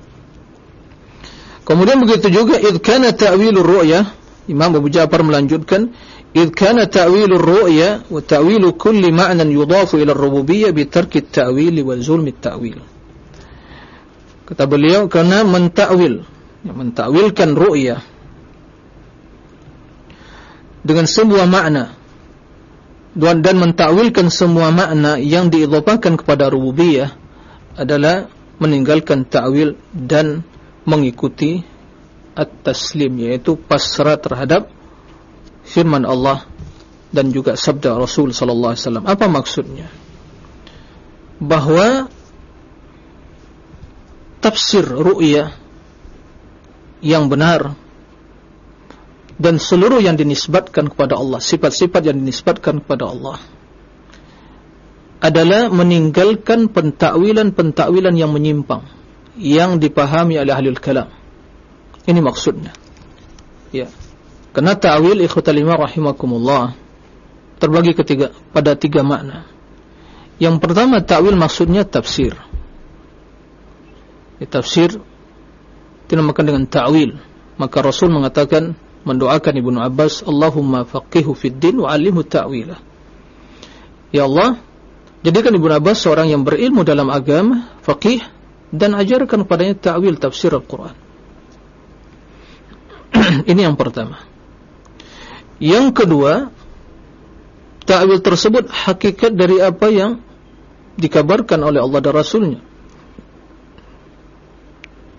Kemudian begitu juga id kana ta'wilur ru'ya, Imam Abu Ja'far melanjutkan id kana ta'wilur ru'ya wa ta'wilu kulli ma'nan yudafu ila ar-rububiyyah bi tarki at-ta'wil wa zulmi at-ta'wil. Kata beliau karena mentakwil, ya, mentakwilkan ru'ya dengan semua makna dan mentakwilkan semua makna yang diidhafakan kepada rububiyah adalah meninggalkan ta'wil dan mengikuti at-taslim yaitu pasrah terhadap firman Allah dan juga sabda Rasul sallallahu alaihi wasallam. Apa maksudnya? Bahwa tafsir ru'ya yang benar dan seluruh yang dinisbatkan kepada Allah, sifat-sifat yang dinisbatkan kepada Allah adalah meninggalkan pentakwilan-pentakwilan yang menyimpang yang dipahami oleh ahli kalam. Ini maksudnya. Ya. Karena ta'wil ikhwatal iman rahimakumullah terbagi ketiga pada tiga makna. Yang pertama ta'wil maksudnya tafsir. Ya, tafsir dinamakan dengan ta'wil. Maka Rasul mengatakan mendoakan Ibnu Abbas, Allahumma faqihu fid din wa 'allimhu ta'wilah. Ya Allah, jadikan Ibnu Abbas seorang yang berilmu dalam agama, faqih dan ajarkan kepadanya ta'wil tafsir Al-Qur'an. Ini yang pertama. Yang kedua, ta'wil tersebut hakikat dari apa yang dikabarkan oleh Allah dan Rasulnya.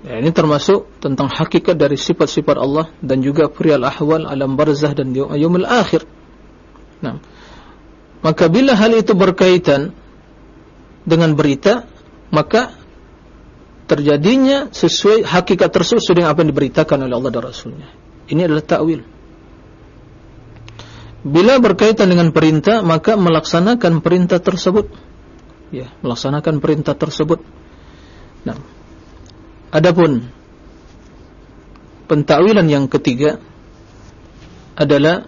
Ya, ini termasuk tentang hakikat dari sifat-sifat Allah dan juga perihal ahwal alam barzah dan yaumil akhir. Nah, maka bila hal itu berkaitan dengan berita, maka terjadinya sesuai hakikat tersebut sesuai dengan apa yang diberitakan oleh Allah dan Rasulnya. Ini adalah ta'wil. Bila berkaitan dengan perintah, maka melaksanakan perintah tersebut. Ya, melaksanakan perintah tersebut. Nah, Adapun pentakwilan yang ketiga adalah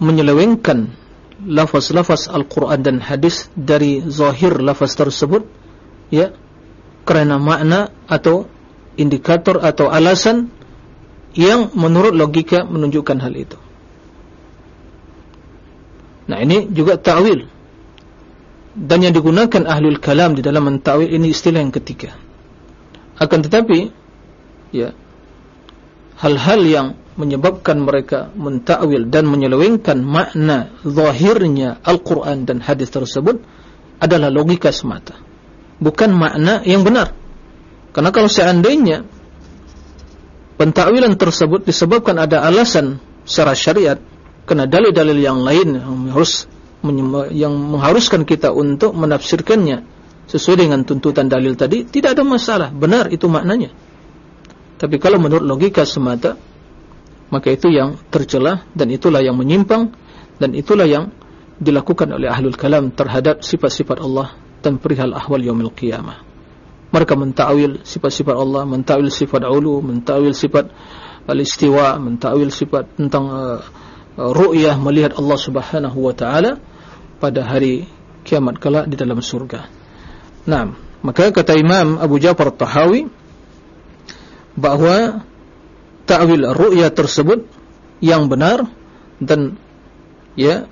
menyelewengkan lafaz-lafaz Al-Quran dan hadis dari zahir lafaz tersebut ya karena makna atau indikator atau alasan yang menurut logika menunjukkan hal itu. Nah ini juga ta'wil dan yang digunakan ahlul kalam di dalam mentawil ini istilah yang ketiga akan tetapi ya hal-hal yang menyebabkan mereka mentakwil dan menyelewengkan makna zahirnya Al-Quran dan hadis tersebut adalah logika semata. Bukan makna yang benar. Karena kalau seandainya pentakwilan tersebut disebabkan ada alasan secara syariat kena dalil-dalil yang lain yang harus yang mengharuskan kita untuk menafsirkannya sesuai dengan tuntutan dalil tadi tidak ada masalah. Benar itu maknanya. Tapi kalau menurut logika semata maka itu yang tercelah dan itulah yang menyimpang dan itulah yang dilakukan oleh ahlul kalam terhadap sifat-sifat Allah dan perihal ahwal yaumil qiyamah. Mereka mentawil sifat-sifat Allah mentawil sifat ulu mentawil sifat al-istiwa mentawil sifat tentang uh, ru'yah melihat Allah subhanahu wa ta'ala pada hari kiamat kelak di dalam surga Nah, maka kata Imam Abu Ja'far Tahawi bahwa ta'wil ru'ya tersebut yang benar dan ya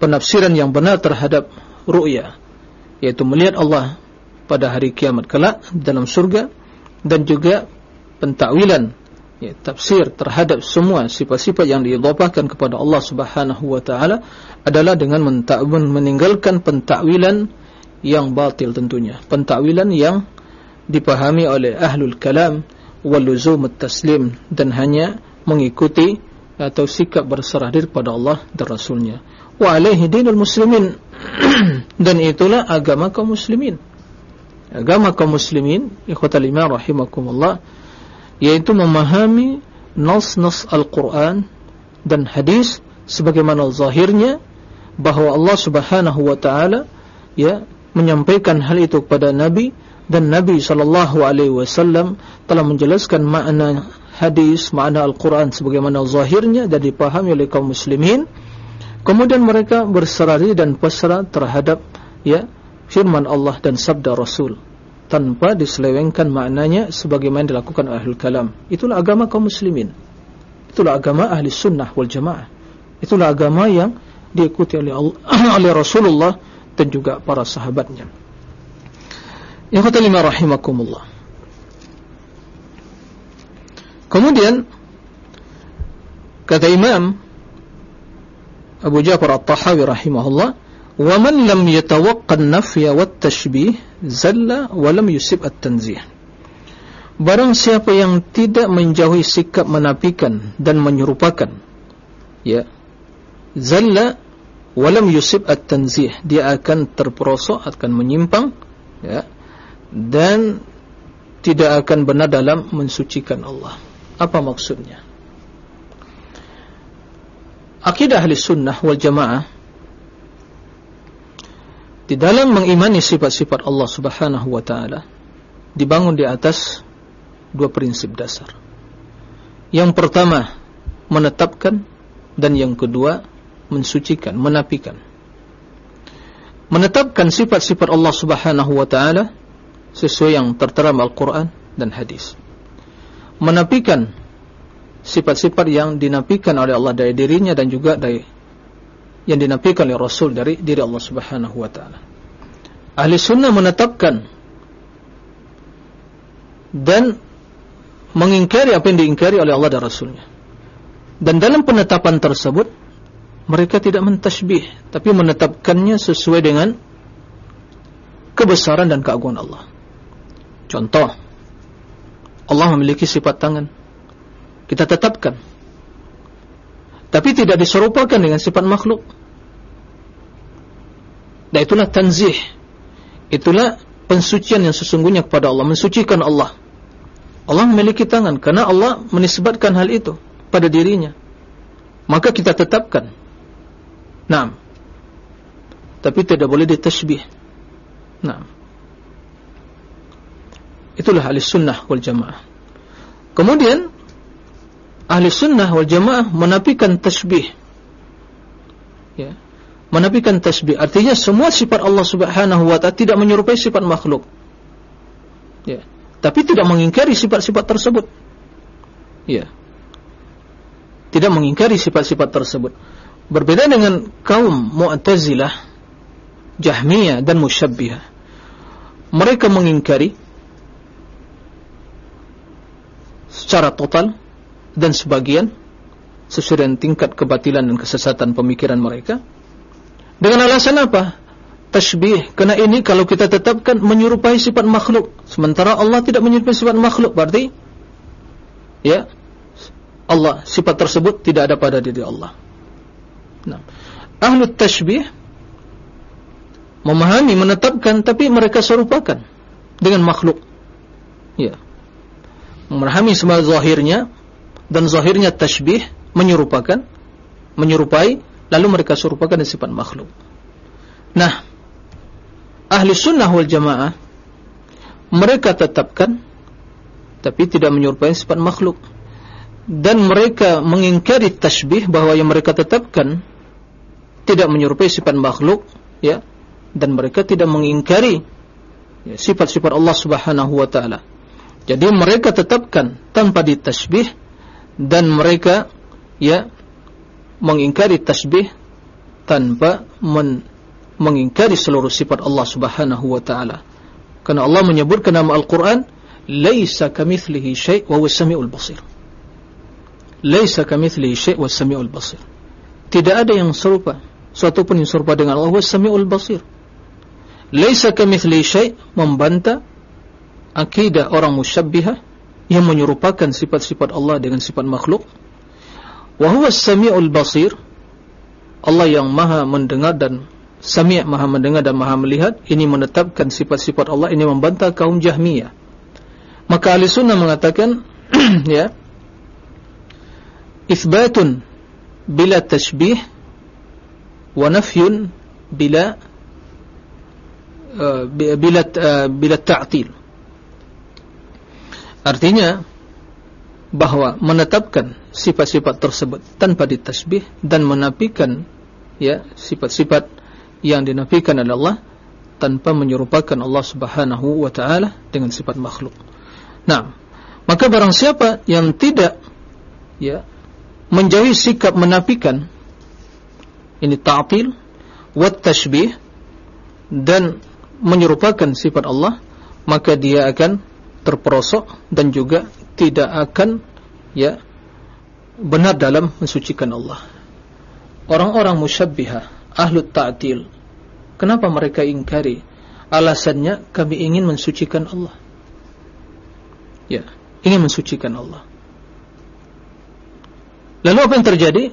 penafsiran yang benar terhadap ru'ya yaitu melihat Allah pada hari kiamat kelak dalam surga dan juga pentakwilan ya, tafsir terhadap semua sifat-sifat yang diidhafahkan kepada Allah Subhanahu wa taala adalah dengan meninggalkan pentakwilan yang batil tentunya. Pentakwilan yang dipahami oleh ahlul kalam wal luzum taslim dan hanya mengikuti atau sikap berserah diri kepada Allah dan Rasulnya. Wa alaihi dinul muslimin. Dan itulah agama kaum muslimin. Agama kaum muslimin ikhwatal iman rahimakumullah yaitu memahami nas-nas Al-Quran dan hadis sebagaimana zahirnya bahwa Allah subhanahu wa ta'ala ya menyampaikan hal itu kepada Nabi dan Nabi sallallahu alaihi wasallam telah menjelaskan makna hadis, makna Al-Qur'an sebagaimana zahirnya dan dipahami oleh kaum muslimin. Kemudian mereka berserah diri dan pasrah terhadap ya firman Allah dan sabda Rasul tanpa diselewengkan maknanya sebagaimana dilakukan ahlul kalam. Itulah agama kaum muslimin. Itulah agama ahli sunnah wal jamaah. Itulah agama yang diikuti oleh Allah, oleh Rasulullah dan juga para sahabatnya. Kelima rahimakumullah. Kemudian kata Imam Abu Ja'far At-Tahawi rahimahullah, "Wa man lam yatawaqqa an-nafya wat-tashbih zalla wa lam yusib at-tanzih." Barang siapa yang tidak menjauhi sikap menafikan dan menyerupakan ya zalla walam yusib at-tanzih dia akan terperosok akan menyimpang ya dan tidak akan benar dalam mensucikan Allah. Apa maksudnya? Akidah ahli sunnah wal jamaah di dalam mengimani sifat-sifat Allah subhanahu wa ta'ala dibangun di atas dua prinsip dasar. Yang pertama, menetapkan dan yang kedua, mensucikan, menapikan. Menetapkan sifat-sifat Allah subhanahu wa ta'ala sesuai yang tertera Al-Quran dan hadis. Menapikan sifat-sifat yang dinafikan oleh Allah dari dirinya dan juga dari yang dinafikan oleh Rasul dari diri Allah Subhanahu wa taala. Ahli sunnah menetapkan dan mengingkari apa yang diingkari oleh Allah dan Rasulnya. Dan dalam penetapan tersebut mereka tidak mentasbih tapi menetapkannya sesuai dengan kebesaran dan keagungan Allah. Contoh, Allah memiliki sifat tangan. Kita tetapkan. Tapi tidak diserupakan dengan sifat makhluk. Dan itulah tanzih. Itulah pensucian yang sesungguhnya kepada Allah. Mensucikan Allah. Allah memiliki tangan. Karena Allah menisbatkan hal itu pada dirinya. Maka kita tetapkan. Nah. Tapi tidak boleh ditashbih. Nah. Itulah ahli sunnah wal jamaah. Kemudian ahli sunnah wal jamaah menafikan tasbih. Ya. Menafikan artinya semua sifat Allah Subhanahu wa taala tidak menyerupai sifat makhluk. Ya. Tapi tidak mengingkari sifat-sifat tersebut. Ya. Tidak mengingkari sifat-sifat tersebut. Berbeda dengan kaum Mu'tazilah, Jahmiyah dan Musyabbihah. Mereka mengingkari secara total dan sebagian sesuai dengan tingkat kebatilan dan kesesatan pemikiran mereka. Dengan alasan apa? Tashbih, karena ini kalau kita tetapkan menyerupai sifat makhluk. Sementara Allah tidak menyerupai sifat makhluk. Berarti ya Allah sifat tersebut tidak ada pada diri Allah nah, ahlu tashbih memahami, menetapkan tapi mereka serupakan dengan makhluk. Ya. Memahami semua zahirnya dan zahirnya tashbih menyerupakan menyerupai lalu mereka serupakan dengan sifat makhluk. Nah, ahli sunnah wal jamaah mereka tetapkan tapi tidak menyerupai sifat makhluk. Dan mereka mengingkari tashbih bahwa yang mereka tetapkan tidak menyerupai sifat makhluk ya dan mereka tidak mengingkari ya, sifat-sifat ya, Allah Subhanahu wa taala jadi mereka tetapkan tanpa ditasbih dan mereka ya mengingkari tasbih tanpa men mengingkari seluruh sifat Allah Subhanahu wa taala. Karena Allah menyebutkan nama Al-Qur'an, "Laisa kamitslihi syai' wa huwas samiul basir." Laisa kamitslihi syai' was samiul basir. Tidak ada yang serupa, suatu pun yang serupa dengan Allah was samiul basir. Laisa kamitslihi syai' membantah akidah orang musyabbihah yang menyerupakan sifat-sifat Allah dengan sifat makhluk. Wa huwa as-sami'ul basir. Allah yang Maha mendengar dan Sami' Maha mendengar dan Maha melihat ini menetapkan sifat-sifat Allah ini membantah kaum Jahmiyah. Maka Ahli Sunnah mengatakan ya isbatun bila tashbih wa nafyun bila uh, bila uh, bila ta'til. Artinya bahwa menetapkan sifat-sifat tersebut tanpa ditasbih dan menafikan ya sifat-sifat yang dinafikan oleh Allah tanpa menyerupakan Allah Subhanahu wa taala dengan sifat makhluk. Nah, maka barang siapa yang tidak ya menjauhi sikap menafikan ini ta'til wa tashbih dan menyerupakan sifat Allah, maka dia akan terperosok dan juga tidak akan ya benar dalam mensucikan Allah. Orang-orang musyabbiha, ahlu ta'til, kenapa mereka ingkari? Alasannya kami ingin mensucikan Allah. Ya, ingin mensucikan Allah. Lalu apa yang terjadi?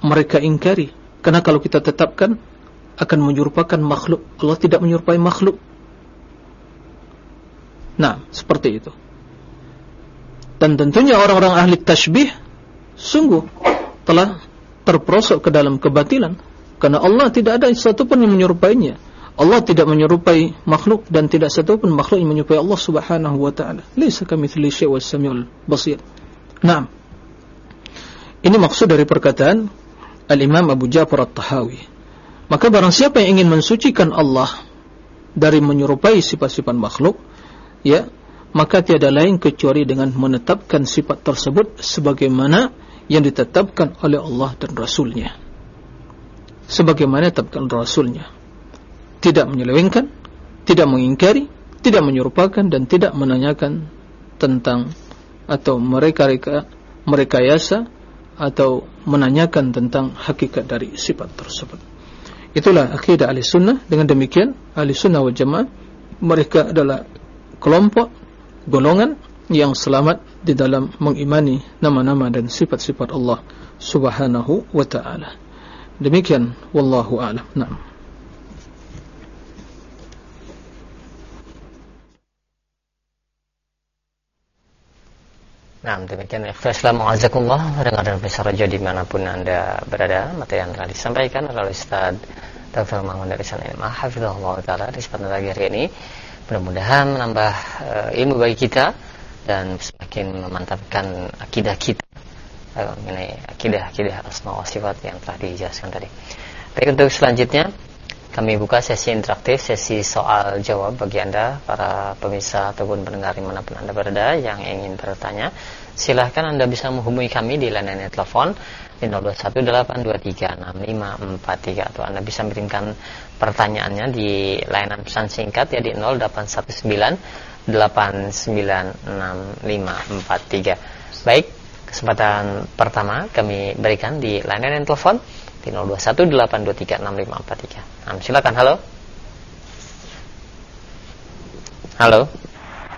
Mereka ingkari. Karena kalau kita tetapkan akan menyerupakan makhluk. Allah tidak menyerupai makhluk. Nah, seperti itu. Dan tentunya orang-orang ahli tasbih sungguh telah terperosok ke dalam kebatilan karena Allah tidak ada satu pun yang menyerupainya. Allah tidak menyerupai makhluk dan tidak satu pun makhluk yang menyerupai Allah Subhanahu wa taala. Laisa kamitsli syai' was samiul basir. Naam. Ini maksud dari perkataan Al-Imam Abu Ja'far At-Tahawi. Maka barang siapa yang ingin mensucikan Allah dari menyerupai sifat-sifat makhluk, ya, maka tiada lain kecuali dengan menetapkan sifat tersebut sebagaimana yang ditetapkan oleh Allah dan Rasulnya. Sebagaimana ditetapkan Rasulnya. Tidak menyelewengkan, tidak mengingkari, tidak menyerupakan dan tidak menanyakan tentang atau mereka mereka yasa atau menanyakan tentang hakikat dari sifat tersebut. Itulah akidah ahli sunnah. Dengan demikian, ahli sunnah wal jamaah mereka adalah kelompok golongan yang selamat di dalam mengimani nama-nama dan sifat-sifat Allah Subhanahu wa taala. Demikian wallahu a'lam. Naam. Nah, demikian Assalamualaikum warahmatullahi dan besar raja di mana pun anda berada materi yang telah disampaikan oleh Ustaz Dr. Mangun dari sana ini Mahafidhullah Ta'ala di kesempatan pagi hari ini mudah-mudahan menambah uh, ilmu bagi kita dan semakin memantapkan akidah kita uh, mengenai akidah-akidah asma wa sifat yang telah dijelaskan tadi. Baik untuk selanjutnya kami buka sesi interaktif, sesi soal jawab bagi Anda para pemirsa ataupun pendengar di mana pun Anda berada yang ingin bertanya. Silahkan Anda bisa menghubungi kami di layanan telepon di 0218236543 atau Anda bisa mengirimkan pertanyaannya di layanan pesan singkat ya di 0819 896543. Baik, kesempatan pertama kami berikan di layanan telepon di 0218236543. Nah, silakan, halo. Halo.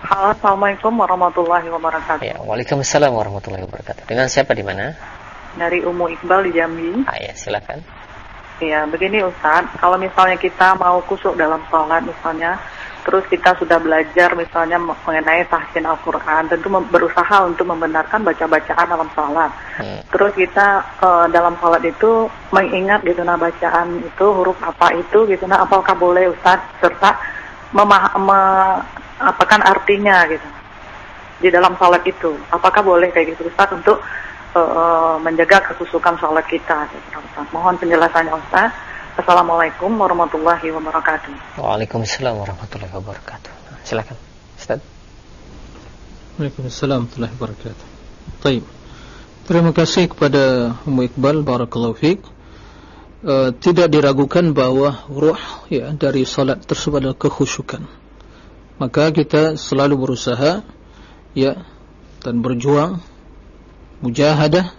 Halo, Assalamualaikum warahmatullahi wabarakatuh. Ya, Waalaikumsalam warahmatullahi wabarakatuh. Dengan siapa di mana? Dari Umu Iqbal di Jambi. Ah, ya, silakan. Iya, begini Ustaz, kalau misalnya kita mau kusuk dalam sholat misalnya, terus kita sudah belajar misalnya mengenai tahsin Al-Quran, tentu berusaha untuk membenarkan baca-bacaan dalam sholat. Hmm. Terus kita uh, dalam sholat itu mengingat gitu nah bacaan itu huruf apa itu gitu nah apakah boleh Ustaz serta memah me, apa kan artinya gitu di dalam sholat itu apakah boleh kayak gitu Ustaz untuk uh, menjaga kekusukan sholat kita gitu, Ustaz. Mohon penjelasannya Ustaz. Assalamualaikum warahmatullahi wabarakatuh. Waalaikumsalam warahmatullahi wabarakatuh. Silakan, Ustaz. Waalaikumsalam warahmatullahi wabarakatuh. Baik. Terima kasih kepada Ummu Iqbal barakallahu fiik. Uh, tidak diragukan bahwa ruh ya dari salat tersebut adalah kekhusyukan. Maka kita selalu berusaha ya dan berjuang mujahadah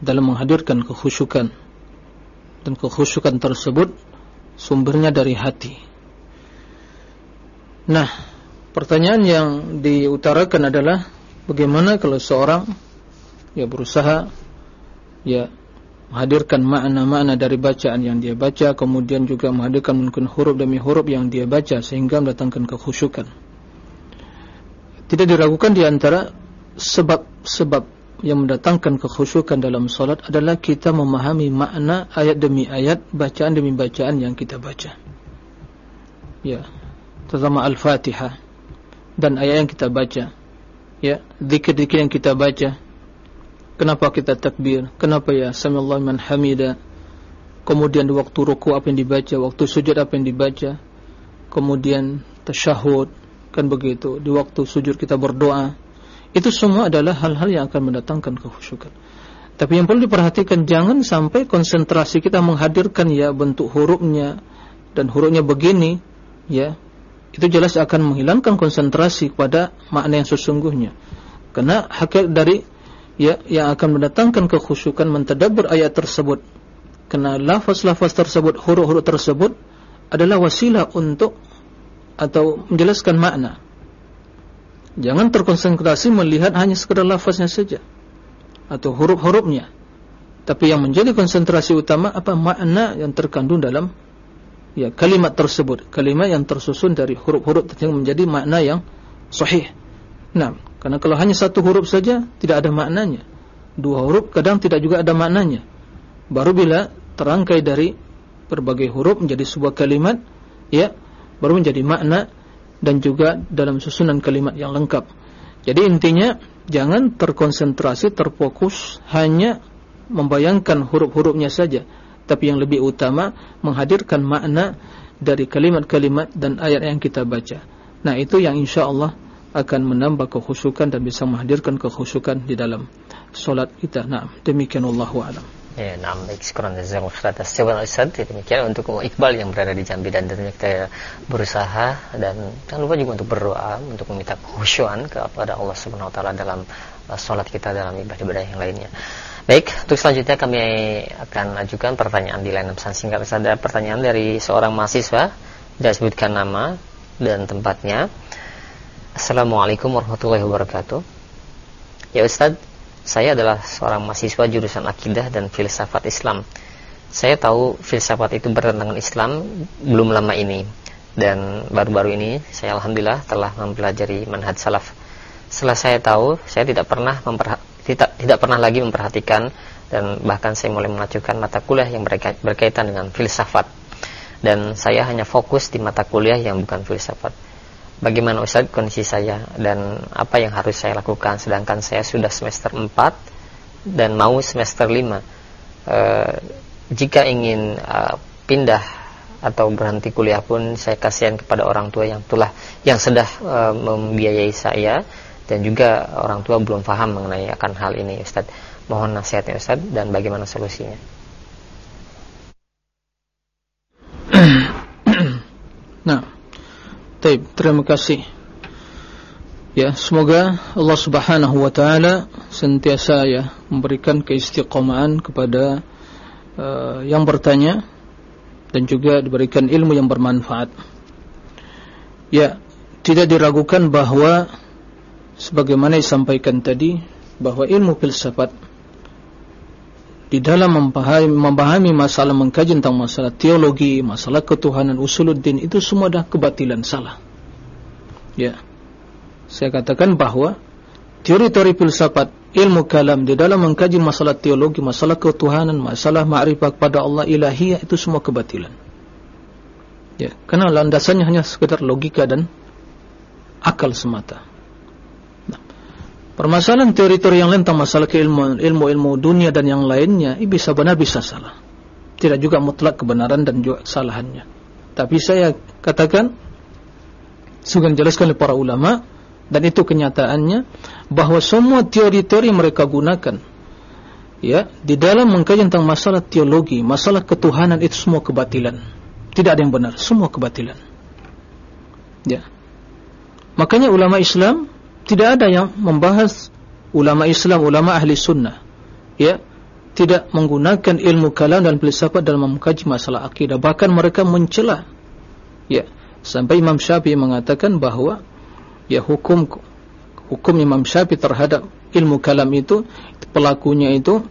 dalam menghadirkan kekhusyukan dan kekhusyukan tersebut sumbernya dari hati. Nah, pertanyaan yang diutarakan adalah bagaimana kalau seorang ya berusaha ya menghadirkan makna-makna dari bacaan yang dia baca kemudian juga menghadirkan mungkin huruf demi huruf yang dia baca sehingga mendatangkan kekhusyukan. Tidak diragukan di antara sebab-sebab yang mendatangkan kekhusyukan dalam solat adalah kita memahami makna ayat demi ayat, bacaan demi bacaan yang kita baca. Ya, terutama Al-Fatihah dan ayat yang kita baca. Ya, zikir-zikir yang kita baca. Kenapa kita takbir? Kenapa ya Samiallahu man hamida? Kemudian di waktu ruku apa yang dibaca, waktu sujud apa yang dibaca. Kemudian tasyahud kan begitu. Di waktu sujud kita berdoa itu semua adalah hal-hal yang akan mendatangkan kekhusyukan. Tapi yang perlu diperhatikan jangan sampai konsentrasi kita menghadirkan ya bentuk hurufnya dan hurufnya begini ya. Itu jelas akan menghilangkan konsentrasi kepada makna yang sesungguhnya. Karena hakikat dari ya yang akan mendatangkan kekhusyukan mentadabbur ayat tersebut. Karena lafaz-lafaz tersebut, huruf-huruf tersebut adalah wasilah untuk atau menjelaskan makna. Jangan terkonsentrasi melihat hanya sekedar lafaznya saja atau huruf-hurufnya. Tapi yang menjadi konsentrasi utama apa makna yang terkandung dalam ya kalimat tersebut, kalimat yang tersusun dari huruf-huruf yang menjadi makna yang sahih. Nah, karena kalau hanya satu huruf saja tidak ada maknanya. Dua huruf kadang tidak juga ada maknanya. Baru bila terangkai dari berbagai huruf menjadi sebuah kalimat, ya, baru menjadi makna dan juga dalam susunan kalimat yang lengkap. Jadi intinya jangan terkonsentrasi, terfokus hanya membayangkan huruf-hurufnya saja, tapi yang lebih utama menghadirkan makna dari kalimat-kalimat dan ayat yang kita baca. Nah, itu yang insya Allah akan menambah kekhusyukan dan bisa menghadirkan kekhusyukan di dalam solat kita. Nah, demikian Allah a'lam. Ya, Ustaz Jawaban Ustaz, demikian untuk Iqbal yang berada di Jambi dan tentunya kita berusaha dan jangan lupa juga untuk berdoa untuk meminta khusyuan kepada Allah Subhanahu wa taala dalam uh, salat kita dalam ibadah-ibadah yang lainnya. Baik, untuk selanjutnya kami akan ajukan pertanyaan di line pesan singkat. Ada pertanyaan dari seorang mahasiswa, tidak sebutkan nama dan tempatnya. Assalamualaikum warahmatullahi wabarakatuh. Ya Ustadz, saya adalah seorang mahasiswa jurusan akidah dan filsafat Islam. Saya tahu filsafat itu bertentangan Islam belum lama ini dan baru-baru ini saya alhamdulillah telah mempelajari manhaj salaf. Setelah saya tahu, saya tidak pernah tidak tidak pernah lagi memperhatikan dan bahkan saya mulai mengajukan mata kuliah yang berkaitan dengan filsafat. Dan saya hanya fokus di mata kuliah yang bukan filsafat bagaimana Ustaz kondisi saya dan apa yang harus saya lakukan? Sedangkan saya sudah semester 4 dan mau semester 5 e, eh, jika ingin e, pindah atau berhenti kuliah pun saya kasihan kepada orang tua yang telah yang sudah e, membiayai saya dan juga orang tua belum paham mengenai akan hal ini Ustaz. Mohon nasihatnya Ustaz dan bagaimana solusinya Terima kasih. Ya, semoga Allah Subhanahu wa taala sentiasa ya memberikan keistiqomahan kepada uh, yang bertanya dan juga diberikan ilmu yang bermanfaat. Ya, tidak diragukan bahwa sebagaimana disampaikan tadi bahwa ilmu filsafat di dalam memahami, memahami masalah mengkaji tentang masalah teologi, masalah ketuhanan usuluddin itu semua adalah kebatilan salah. Ya. Saya katakan bahwa teori-teori filsafat, ilmu kalam di dalam mengkaji masalah teologi, masalah ketuhanan, masalah ma'rifah kepada Allah ilahiyah itu semua kebatilan. Ya, karena landasannya hanya sekedar logika dan akal semata. Permasalahan teori-teori yang lain tentang masalah keilmuan, ilmu-ilmu dunia dan yang lainnya, ini bisa benar bisa salah. Tidak juga mutlak kebenaran dan juga kesalahannya. Tapi saya katakan, sudah dijelaskan oleh para ulama, dan itu kenyataannya, bahwa semua teori-teori mereka gunakan, ya, di dalam mengkaji tentang masalah teologi, masalah ketuhanan itu semua kebatilan. Tidak ada yang benar, semua kebatilan. Ya. Makanya ulama Islam tidak ada yang membahas ulama Islam, ulama ahli sunnah. Ya tidak menggunakan ilmu kalam dan filsafat dalam mengkaji masalah akidah. Bahkan mereka mencela. Ya sampai Imam Syafi'i mengatakan bahwa ya hukum hukum Imam Syafi'i terhadap ilmu kalam itu pelakunya itu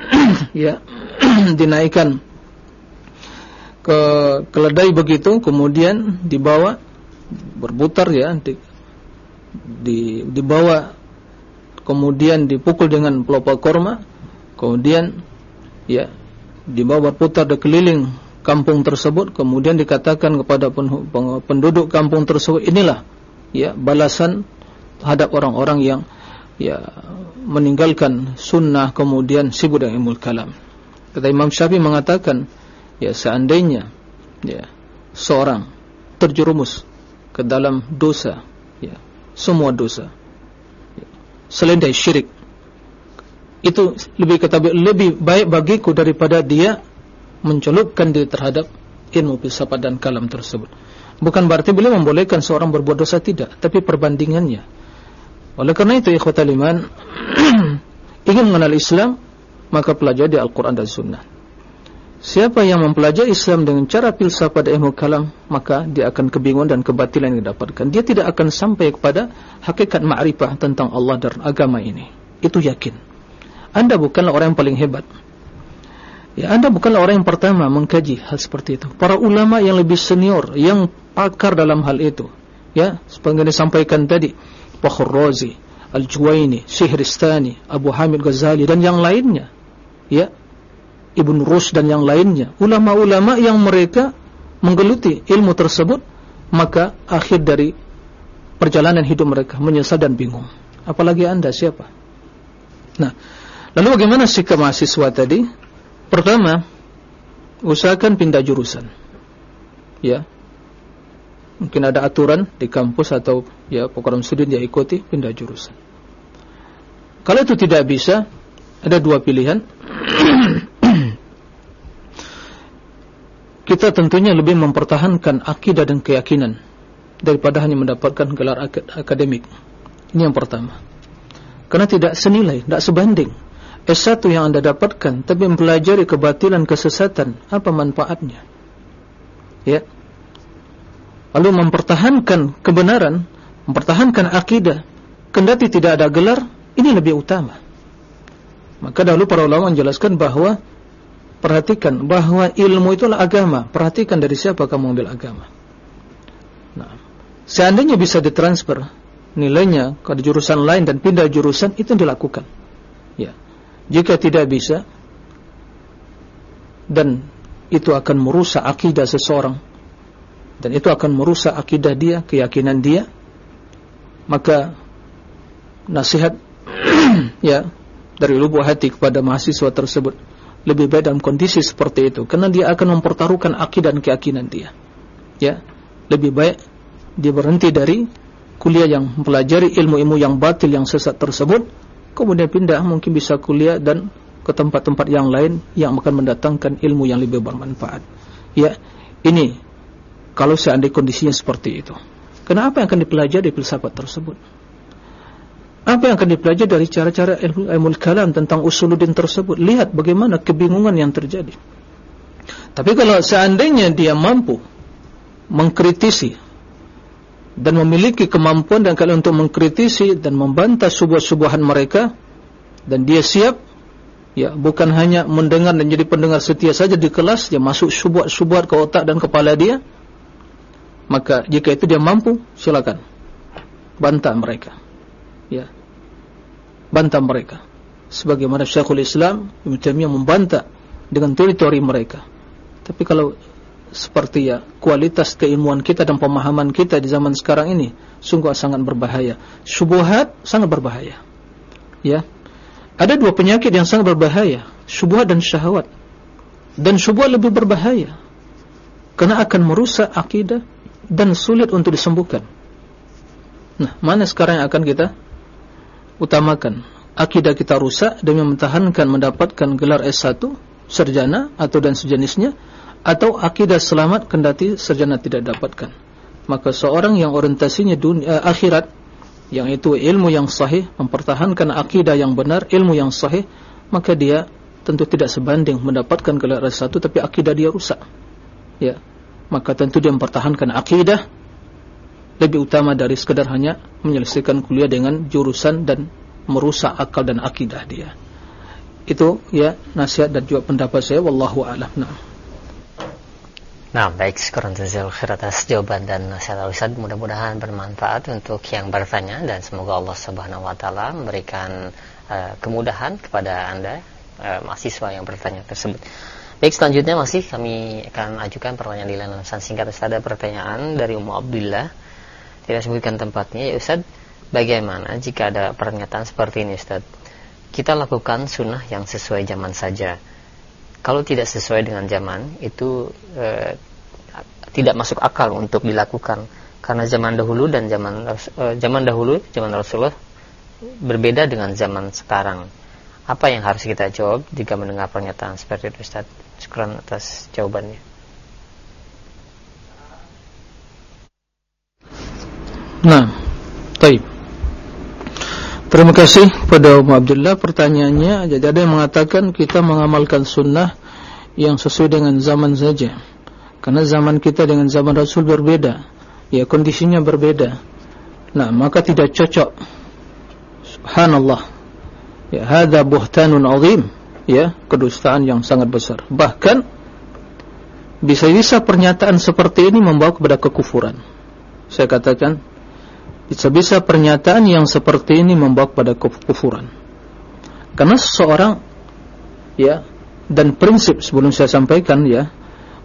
ya dinaikkan ke keledai begitu kemudian dibawa berputar ya di, di, dibawa kemudian dipukul dengan pelopak korma kemudian ya dibawa berputar di keliling kampung tersebut kemudian dikatakan kepada penduduk kampung tersebut inilah ya balasan terhadap orang-orang yang ya meninggalkan sunnah kemudian sibuk dengan ilmu kalam. Kata Imam Syafi'i mengatakan ya seandainya ya seorang terjerumus ke dalam dosa ya semua dosa. Selain dari syirik. Itu lebih lebih baik bagiku daripada dia mencelupkan diri terhadap ilmu filsafat dan kalam tersebut. Bukan berarti beliau membolehkan seorang berbuat dosa tidak. Tapi perbandingannya. Oleh karena itu ikhwatal iman ingin mengenal Islam maka pelajari Al-Quran dan Sunnah Siapa yang mempelajari Islam dengan cara filsafat ilmu kalam, maka dia akan kebingungan dan kebatilan yang didapatkan. Dia tidak akan sampai kepada hakikat ma'rifah tentang Allah dan agama ini. Itu yakin. Anda bukanlah orang yang paling hebat. Ya, Anda bukanlah orang yang pertama mengkaji hal seperti itu. Para ulama yang lebih senior, yang pakar dalam hal itu, Ya, seperti disampaikan tadi, Fakhr Razi, Al-Juwaini, Syihristani, Abu Hamid Ghazali dan yang lainnya. Ya. Ibn Rus dan yang lainnya. Ulama-ulama yang mereka menggeluti ilmu tersebut, maka akhir dari perjalanan hidup mereka menyesal dan bingung. Apalagi Anda siapa? Nah, lalu bagaimana sikap mahasiswa tadi? Pertama, usahakan pindah jurusan. Ya, mungkin ada aturan di kampus atau ya program studi dia ikuti pindah jurusan. Kalau itu tidak bisa, ada dua pilihan. Kita tentunya lebih mempertahankan akidah dan keyakinan daripada hanya mendapatkan gelar ak akademik. Ini yang pertama. Karena tidak senilai, tidak sebanding. S1 yang Anda dapatkan tapi mempelajari kebatilan kesesatan, apa manfaatnya? Ya lalu mempertahankan kebenaran, mempertahankan akidah, kendati tidak ada gelar, ini lebih utama. Maka dahulu para ulama menjelaskan bahwa perhatikan bahwa ilmu itulah agama. Perhatikan dari siapa kamu ambil agama. Nah, seandainya bisa ditransfer nilainya ke jurusan lain dan pindah jurusan itu dilakukan. Ya. Jika tidak bisa dan itu akan merusak akidah seseorang dan itu akan merusak akidah dia, keyakinan dia, maka nasihat ya dari lubuk hati kepada mahasiswa tersebut lebih baik dalam kondisi seperti itu karena dia akan mempertaruhkan akidah dan keyakinan dia. Ya, lebih baik dia berhenti dari kuliah yang mempelajari ilmu-ilmu yang batil yang sesat tersebut kemudian pindah mungkin bisa kuliah dan ke tempat-tempat yang lain yang akan mendatangkan ilmu yang lebih bermanfaat. Ya, ini kalau seandainya kondisinya seperti itu. Kenapa yang akan dipelajari di filsafat tersebut? Apa yang akan dipelajari dari cara-cara ilmu, ilmu kalam tentang usuluddin tersebut? Lihat bagaimana kebingungan yang terjadi. Tapi kalau seandainya dia mampu mengkritisi dan memiliki kemampuan dan kalau untuk mengkritisi dan membantah subuh-subuhan mereka dan dia siap ya bukan hanya mendengar dan jadi pendengar setia saja di kelas dia masuk subuh-subuh ke otak dan kepala dia maka jika itu dia mampu silakan bantah mereka ya. Bantah mereka. Sebagaimana Syekhul Islam Ibnu membantah dengan teori-teori mereka. Tapi kalau seperti ya kualitas keilmuan kita dan pemahaman kita di zaman sekarang ini sungguh sangat berbahaya. Syubhat sangat berbahaya. Ya. Ada dua penyakit yang sangat berbahaya syubhat dan syahwat. Dan syubhat lebih berbahaya. Karena akan merusak akidah dan sulit untuk disembuhkan. Nah, mana sekarang yang akan kita utamakan? Akidah kita rusak demi mempertahankan mendapatkan gelar S1, sarjana atau dan sejenisnya atau akidah selamat kendati sarjana tidak dapatkan. Maka seorang yang orientasinya dunia eh, akhirat yang itu ilmu yang sahih, mempertahankan akidah yang benar, ilmu yang sahih, maka dia tentu tidak sebanding mendapatkan gelar S1 tapi akidah dia rusak. Ya, maka tentu dia mempertahankan akidah lebih utama dari sekedar hanya menyelesaikan kuliah dengan jurusan dan merusak akal dan akidah dia. Itu ya nasihat dan juga pendapat saya wallahu a'lam. Nah. Nah, baik sekarang jazil khair atas jawaban dan nasihat Ustaz. Mudah-mudahan bermanfaat untuk yang bertanya dan semoga Allah Subhanahu wa taala memberikan uh, kemudahan kepada Anda uh, mahasiswa yang bertanya tersebut. Baik, selanjutnya masih kami akan ajukan pertanyaan di layanan pesan singkat. Ada pertanyaan dari Ummu Abdullah. Tidak sebutkan tempatnya. Ya Ustaz, bagaimana jika ada pernyataan seperti ini Ustaz? Kita lakukan sunnah yang sesuai zaman saja. Kalau tidak sesuai dengan zaman, itu eh, tidak masuk akal untuk dilakukan. Karena zaman dahulu dan zaman eh, zaman dahulu, zaman Rasulullah berbeda dengan zaman sekarang. Apa yang harus kita jawab jika mendengar pernyataan seperti itu Ustaz? Syukran atas jawabannya. Nah, baik. Terima kasih pada Umar Abdullah pertanyaannya. Jadi ada yang mengatakan kita mengamalkan sunnah yang sesuai dengan zaman saja. Karena zaman kita dengan zaman Rasul berbeda. Ya, kondisinya berbeda. Nah, maka tidak cocok. Subhanallah. Ya, hadza buhtanun azim ya kedustaan yang sangat besar. Bahkan bisa-bisa pernyataan seperti ini membawa kepada kekufuran. saya katakan bisa-bisa pernyataan yang seperti ini membawa pada kufuran. Karena seseorang ya dan prinsip sebelum saya sampaikan ya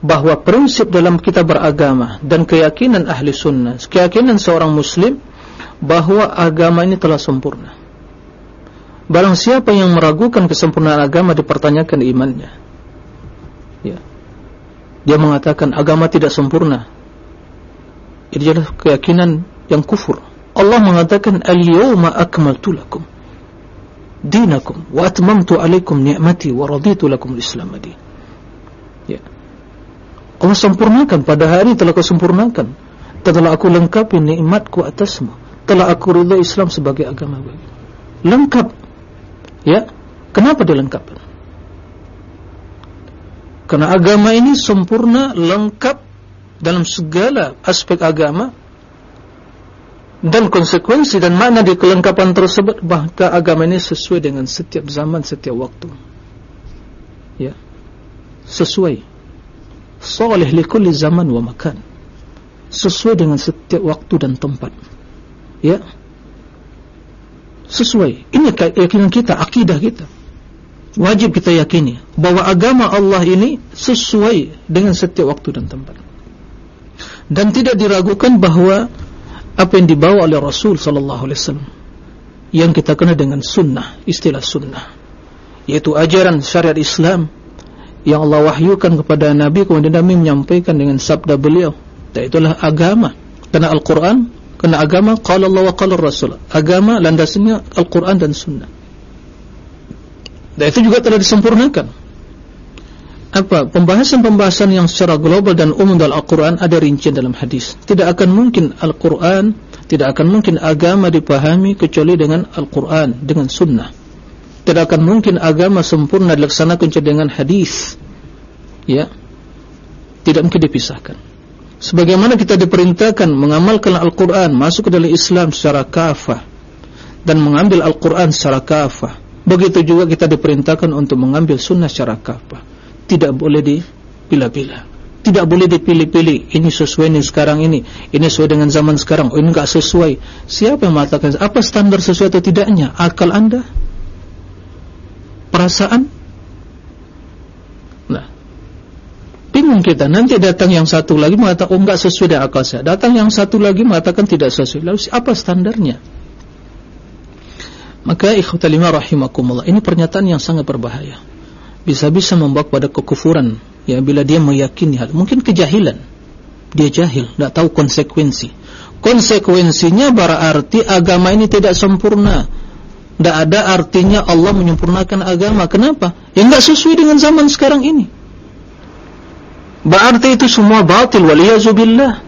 bahwa prinsip dalam kita beragama dan keyakinan ahli sunnah, keyakinan seorang muslim bahwa agama ini telah sempurna. Barang siapa yang meragukan kesempurnaan agama dipertanyakan imannya. Ya. Dia mengatakan agama tidak sempurna. Ini adalah keyakinan yang kufur. Allah mengatakan al-yawma akmaltu lakum dinakum wa atmamtu alaikum ni'mati wa raditu lakum madin. Ya. Allah sempurnakan pada hari telah kau sempurnakan. Telah aku lengkapi nikmatku atasmu. Telah aku ridha Islam sebagai agama bagi. Lengkap. Ya. Kenapa dilengkapkan? Karena agama ini sempurna, lengkap dalam segala aspek agama dan konsekuensi dan makna di kelengkapan tersebut bahkan agama ini sesuai dengan setiap zaman setiap waktu. Ya. Sesuai. Salih likulli zaman wa makan. Sesuai dengan setiap waktu dan tempat. Ya. Sesuai. Ini keyakinan kita akidah kita. Wajib kita yakini bahwa agama Allah ini sesuai dengan setiap waktu dan tempat. Dan tidak diragukan bahwa apa yang dibawa oleh Rasul sallallahu alaihi wasallam? Yang kita kenal dengan sunnah, istilah sunnah. Yaitu ajaran syariat Islam yang Allah wahyukan kepada Nabi kemudian Nabi menyampaikan dengan sabda beliau. Dan itulah agama. Karena Al-Quran karena agama qala Allah wa Rasul. Agama landasannya Al-Quran dan sunnah. Dan itu juga telah disempurnakan apa pembahasan-pembahasan yang secara global dan umum dalam Al-Quran ada rincian dalam hadis. Tidak akan mungkin Al-Quran, tidak akan mungkin agama dipahami kecuali dengan Al-Quran, dengan sunnah. Tidak akan mungkin agama sempurna dilaksanakan kecuali dengan hadis. Ya, tidak mungkin dipisahkan. Sebagaimana kita diperintahkan mengamalkan Al-Quran, masuk ke dalam Islam secara kafah dan mengambil Al-Quran secara kafah. Begitu juga kita diperintahkan untuk mengambil sunnah secara kafah tidak boleh dipilah-pilah. Tidak boleh dipilih-pilih. Ini sesuai ini sekarang ini. Ini sesuai dengan zaman sekarang. Oh ini enggak sesuai. Siapa yang mengatakan apa standar sesuai atau tidaknya? Akal anda? Perasaan? Nah bingung kita. Nanti datang yang satu lagi mengatakan oh enggak sesuai dengan akal saya. Datang yang satu lagi mengatakan tidak sesuai. Lalu apa standarnya? Maka ikhwatalima rahimakumullah. Ini pernyataan yang sangat berbahaya bisa-bisa membawa pada kekufuran. Ya bila dia meyakini hal mungkin kejahilan. Dia jahil tidak tahu konsekuensi. Konsekuensinya berarti agama ini tidak sempurna. Tidak ada artinya Allah menyempurnakan agama. Kenapa? Ya tidak sesuai dengan zaman sekarang ini. Berarti itu semua batil waliyazubillah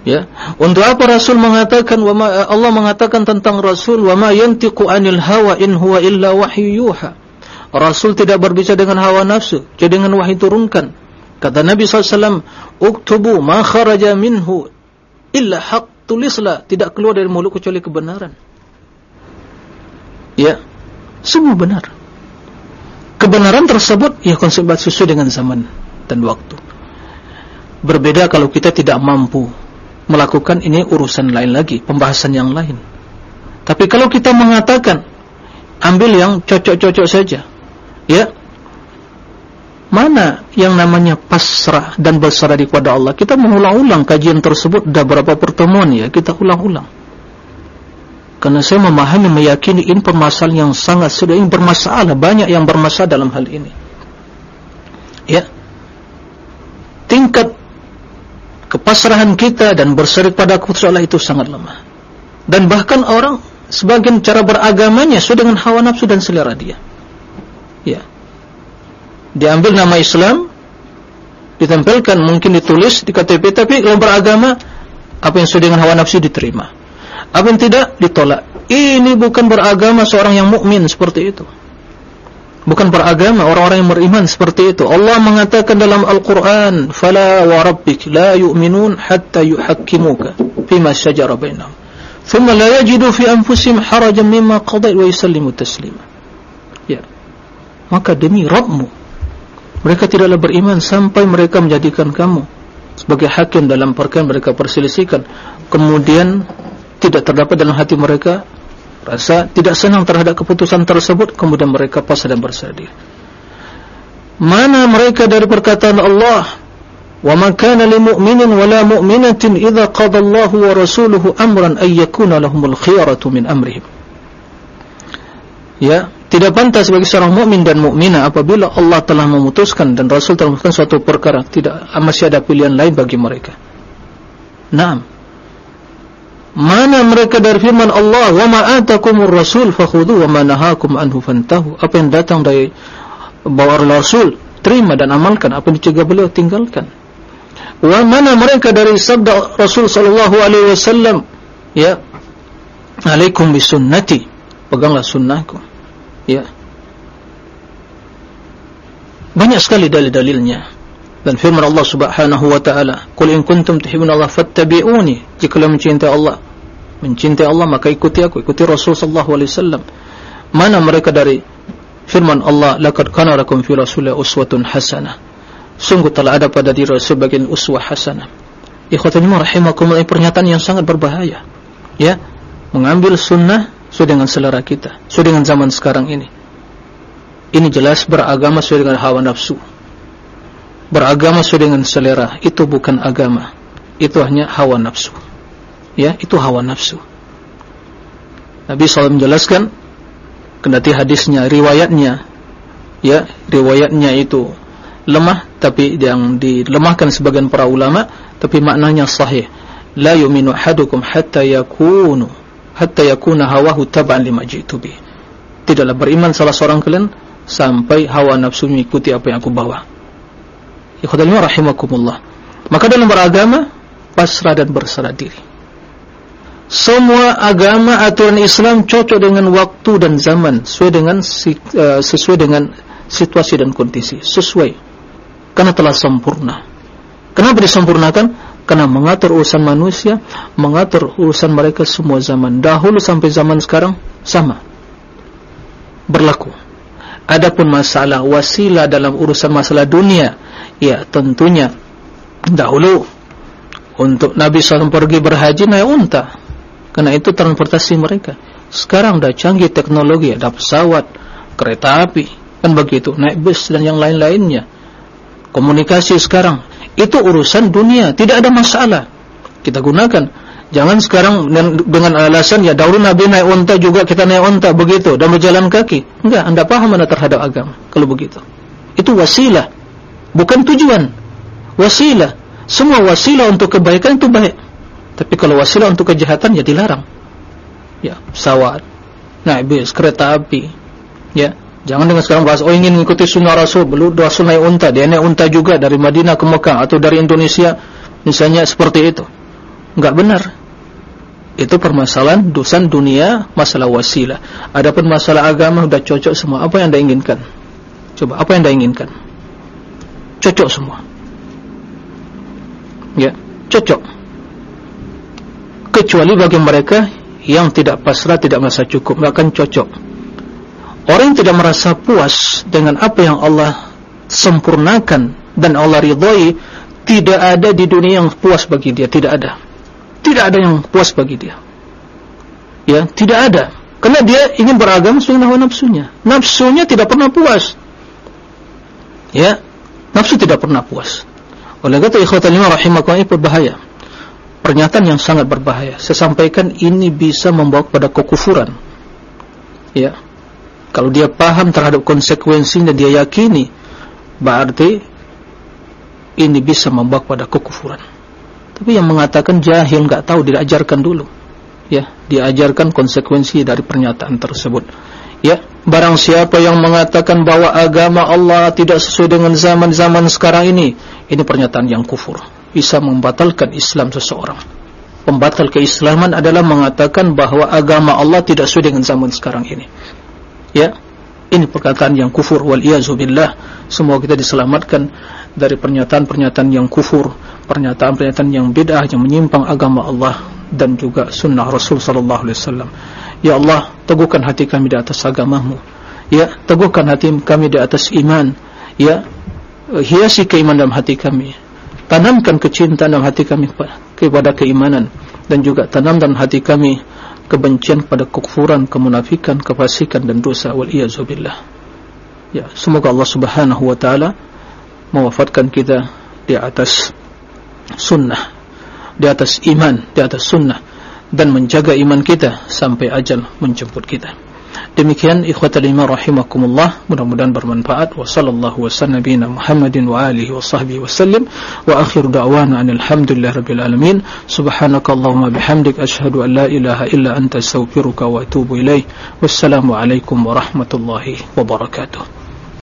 ya untuk apa Rasul mengatakan Allah mengatakan tentang Rasul wa ma yantiqu anil hawa in huwa illa wahyu yuha Rasul tidak berbicara dengan hawa nafsu, jadi dengan wahyu turunkan. Kata Nabi SAW, Uktubu ma kharaja minhu illa haq tulislah. Tidak keluar dari mulut kecuali kebenaran. Ya, semua benar. Kebenaran tersebut, ya konsep sesuai dengan zaman dan waktu. Berbeda kalau kita tidak mampu melakukan ini urusan lain lagi, pembahasan yang lain. Tapi kalau kita mengatakan, ambil yang cocok-cocok saja, ya. Mana yang namanya pasrah dan berserah kepada Allah? Kita mengulang-ulang kajian tersebut. Dah berapa pertemuan ya? Kita ulang-ulang. Karena saya memahami meyakini ini permasalahan yang sangat sudah ini bermasalah. Banyak yang bermasalah dalam hal ini. Ya. Tingkat kepasrahan kita dan berserah pada kepada Allah itu sangat lemah. Dan bahkan orang sebagian cara beragamanya sudah dengan hawa nafsu dan selera dia ya. Diambil nama Islam ditempelkan mungkin ditulis di KTP tapi kalau beragama apa yang sesuai dengan hawa nafsu diterima. Apa yang tidak ditolak. Ini bukan beragama seorang yang mukmin seperti itu. Bukan beragama orang-orang yang beriman seperti itu. Allah mengatakan dalam Al-Quran fala wa rabbik la yu'minun hatta yuhakkimuka fima syajara bainahum. Thumma la yajidu fi anfusihim harajan mimma qadait wa yusallimu taslima maka demi Rabbmu mereka tidaklah beriman sampai mereka menjadikan kamu sebagai hakim dalam perkara mereka perselisihkan. Kemudian tidak terdapat dalam hati mereka rasa tidak senang terhadap keputusan tersebut. Kemudian mereka pasrah dan bersedih. Mana mereka dari perkataan Allah? Wa ma kana lil mu'minin wa la mu'minatin idza qada wa rasuluhu amran ay yakuna lahumul khiyaratu min amrihim. Ya tidak pantas bagi seorang mukmin dan mukminah apabila Allah telah memutuskan dan Rasul telah memutuskan suatu perkara tidak masih ada pilihan lain bagi mereka. Naam. Mana mereka dari firman Allah, "Wa ma atakumur rasul fakhudhu wa ma nahakum anhu fantahu." Apa yang datang dari bawa Rasul, terima dan amalkan. Apa yang dicegah beliau, tinggalkan. Wa mana mereka dari sabda Rasul sallallahu alaihi wasallam, ya, "Alaikum bisunnati." Peganglah sunnahku. Ya. Banyak sekali dalil-dalilnya. Dan firman Allah Subhanahu wa taala qul in kuntum tuhibbuna Allah fattabi'uni. Jika kalian mencintai Allah mencintai Allah maka ikuti aku ikuti Rasul sallallahu alaihi wasallam. Mana mereka dari firman Allah laqad kana lakum fi rasulillahi uswatun hasanah. Sungguh telah ada pada diri Rasul bagian uswah hasanah. Ikhwatani rahimakumullah pernyataan yang sangat berbahaya. Ya mengambil sunnah sesuai dengan selera kita sesuai dengan zaman sekarang ini. Ini jelas beragama sesuai dengan hawa nafsu. Beragama sesuai dengan selera itu bukan agama. Itu hanya hawa nafsu. Ya itu hawa nafsu. Nabi SAW menjelaskan kendati hadisnya riwayatnya ya riwayatnya itu lemah tapi yang dilemahkan sebagian para ulama tapi maknanya sahih. La yu'minu hadukum hatta yakunu hatta yakuna hawahu tab'an lima jitu bi tidaklah beriman salah seorang kalian sampai hawa nafsu mengikuti apa yang aku bawa Ikhwatalima rahimakumullah. Maka dalam beragama pasrah dan berserah diri. Semua agama aturan Islam cocok dengan waktu dan zaman sesuai dengan uh, sesuai dengan situasi dan kondisi sesuai karena telah sempurna. Kenapa disempurnakan? Karena mengatur urusan manusia, mengatur urusan mereka semua zaman dahulu sampai zaman sekarang sama. Berlaku. Adapun masalah wasilah dalam urusan masalah dunia Ya tentunya dahulu untuk Nabi SAW pergi berhaji naik unta. Karena itu transportasi mereka. Sekarang dah canggih teknologi ada pesawat kereta api kan begitu. Naik bus dan yang lain-lainnya. Komunikasi sekarang itu urusan dunia tidak ada masalah. Kita gunakan. Jangan sekarang dengan alasan ya dahulu Nabi naik unta juga kita naik unta begitu. Dan berjalan kaki. Enggak anda paham mana terhadap agama kalau begitu. Itu wasilah. Bukan tujuan. Wasilah. Semua wasilah untuk kebaikan itu baik. Tapi kalau wasilah untuk kejahatan ya dilarang. Ya pesawat. Naik bis kereta api. Ya jangan dengan sekarang bahas oh ingin mengikuti sunnah rasul. Belum rasul naik unta. Dia naik unta juga dari Madinah ke Mekah atau dari Indonesia. Misalnya seperti itu. Enggak benar. Itu permasalahan dosan dunia masalah wasilah. Adapun masalah agama sudah cocok semua. Apa yang anda inginkan? Coba apa yang anda inginkan? Cocok semua. Ya cocok. Kecuali bagi mereka yang tidak pasrah tidak merasa cukup. Tidak akan cocok orang yang tidak merasa puas dengan apa yang Allah sempurnakan dan Allah ridhoi tidak ada di dunia yang puas bagi dia tidak ada tidak ada yang puas bagi dia ya tidak ada karena dia ingin beragam sesuai hawa nafsunya nafsunya tidak pernah puas ya Nafsu tidak pernah puas. Oleh kata lima rahimakumullah ini berbahaya. Pernyataan yang sangat berbahaya. Saya sampaikan ini bisa membawa kepada kekufuran. Ya. Kalau dia paham terhadap konsekuensinya dia yakini berarti ini bisa membawa kepada kekufuran. Tapi yang mengatakan jahil enggak tahu diajarkan dulu. Ya, diajarkan konsekuensi dari pernyataan tersebut. Ya, barang siapa yang mengatakan bahwa agama Allah tidak sesuai dengan zaman-zaman sekarang ini, ini pernyataan yang kufur. Bisa membatalkan Islam seseorang. Pembatal keislaman adalah mengatakan bahwa agama Allah tidak sesuai dengan zaman sekarang ini. Ya, ini perkataan yang kufur wal billah. Semua kita diselamatkan dari pernyataan-pernyataan yang kufur, pernyataan-pernyataan yang bid'ah yang menyimpang agama Allah dan juga sunnah Rasul sallallahu alaihi wasallam. Ya Allah, teguhkan hati kami di atas agamamu. Ya, teguhkan hati kami di atas iman. Ya, hiasi keimanan dalam hati kami. tanamkan kecintaan dalam hati kami kepada keimanan dan juga tanam dalam hati kami kebencian kepada kekufuran, kemunafikan, kefasikan dan dosa wal billah. Ya, semoga Allah Subhanahu wa taala mewafatkan kita di atas sunnah, di atas iman, di atas sunnah dan menjaga iman kita sampai ajal menjemput kita. Demikian ikhwatal iman rahimakumullah mudah-mudahan bermanfaat wa sallallahu wasallam nabiyina Muhammadin wa alihi wa sahbihi wasallam wa akhir da'wana alhamdulillahi rabbil alamin subhanakallahumma bihamdik ashhadu an la ilaha illa anta astaghfiruka wa atubu ilaik wassalamu alaikum warahmatullahi wabarakatuh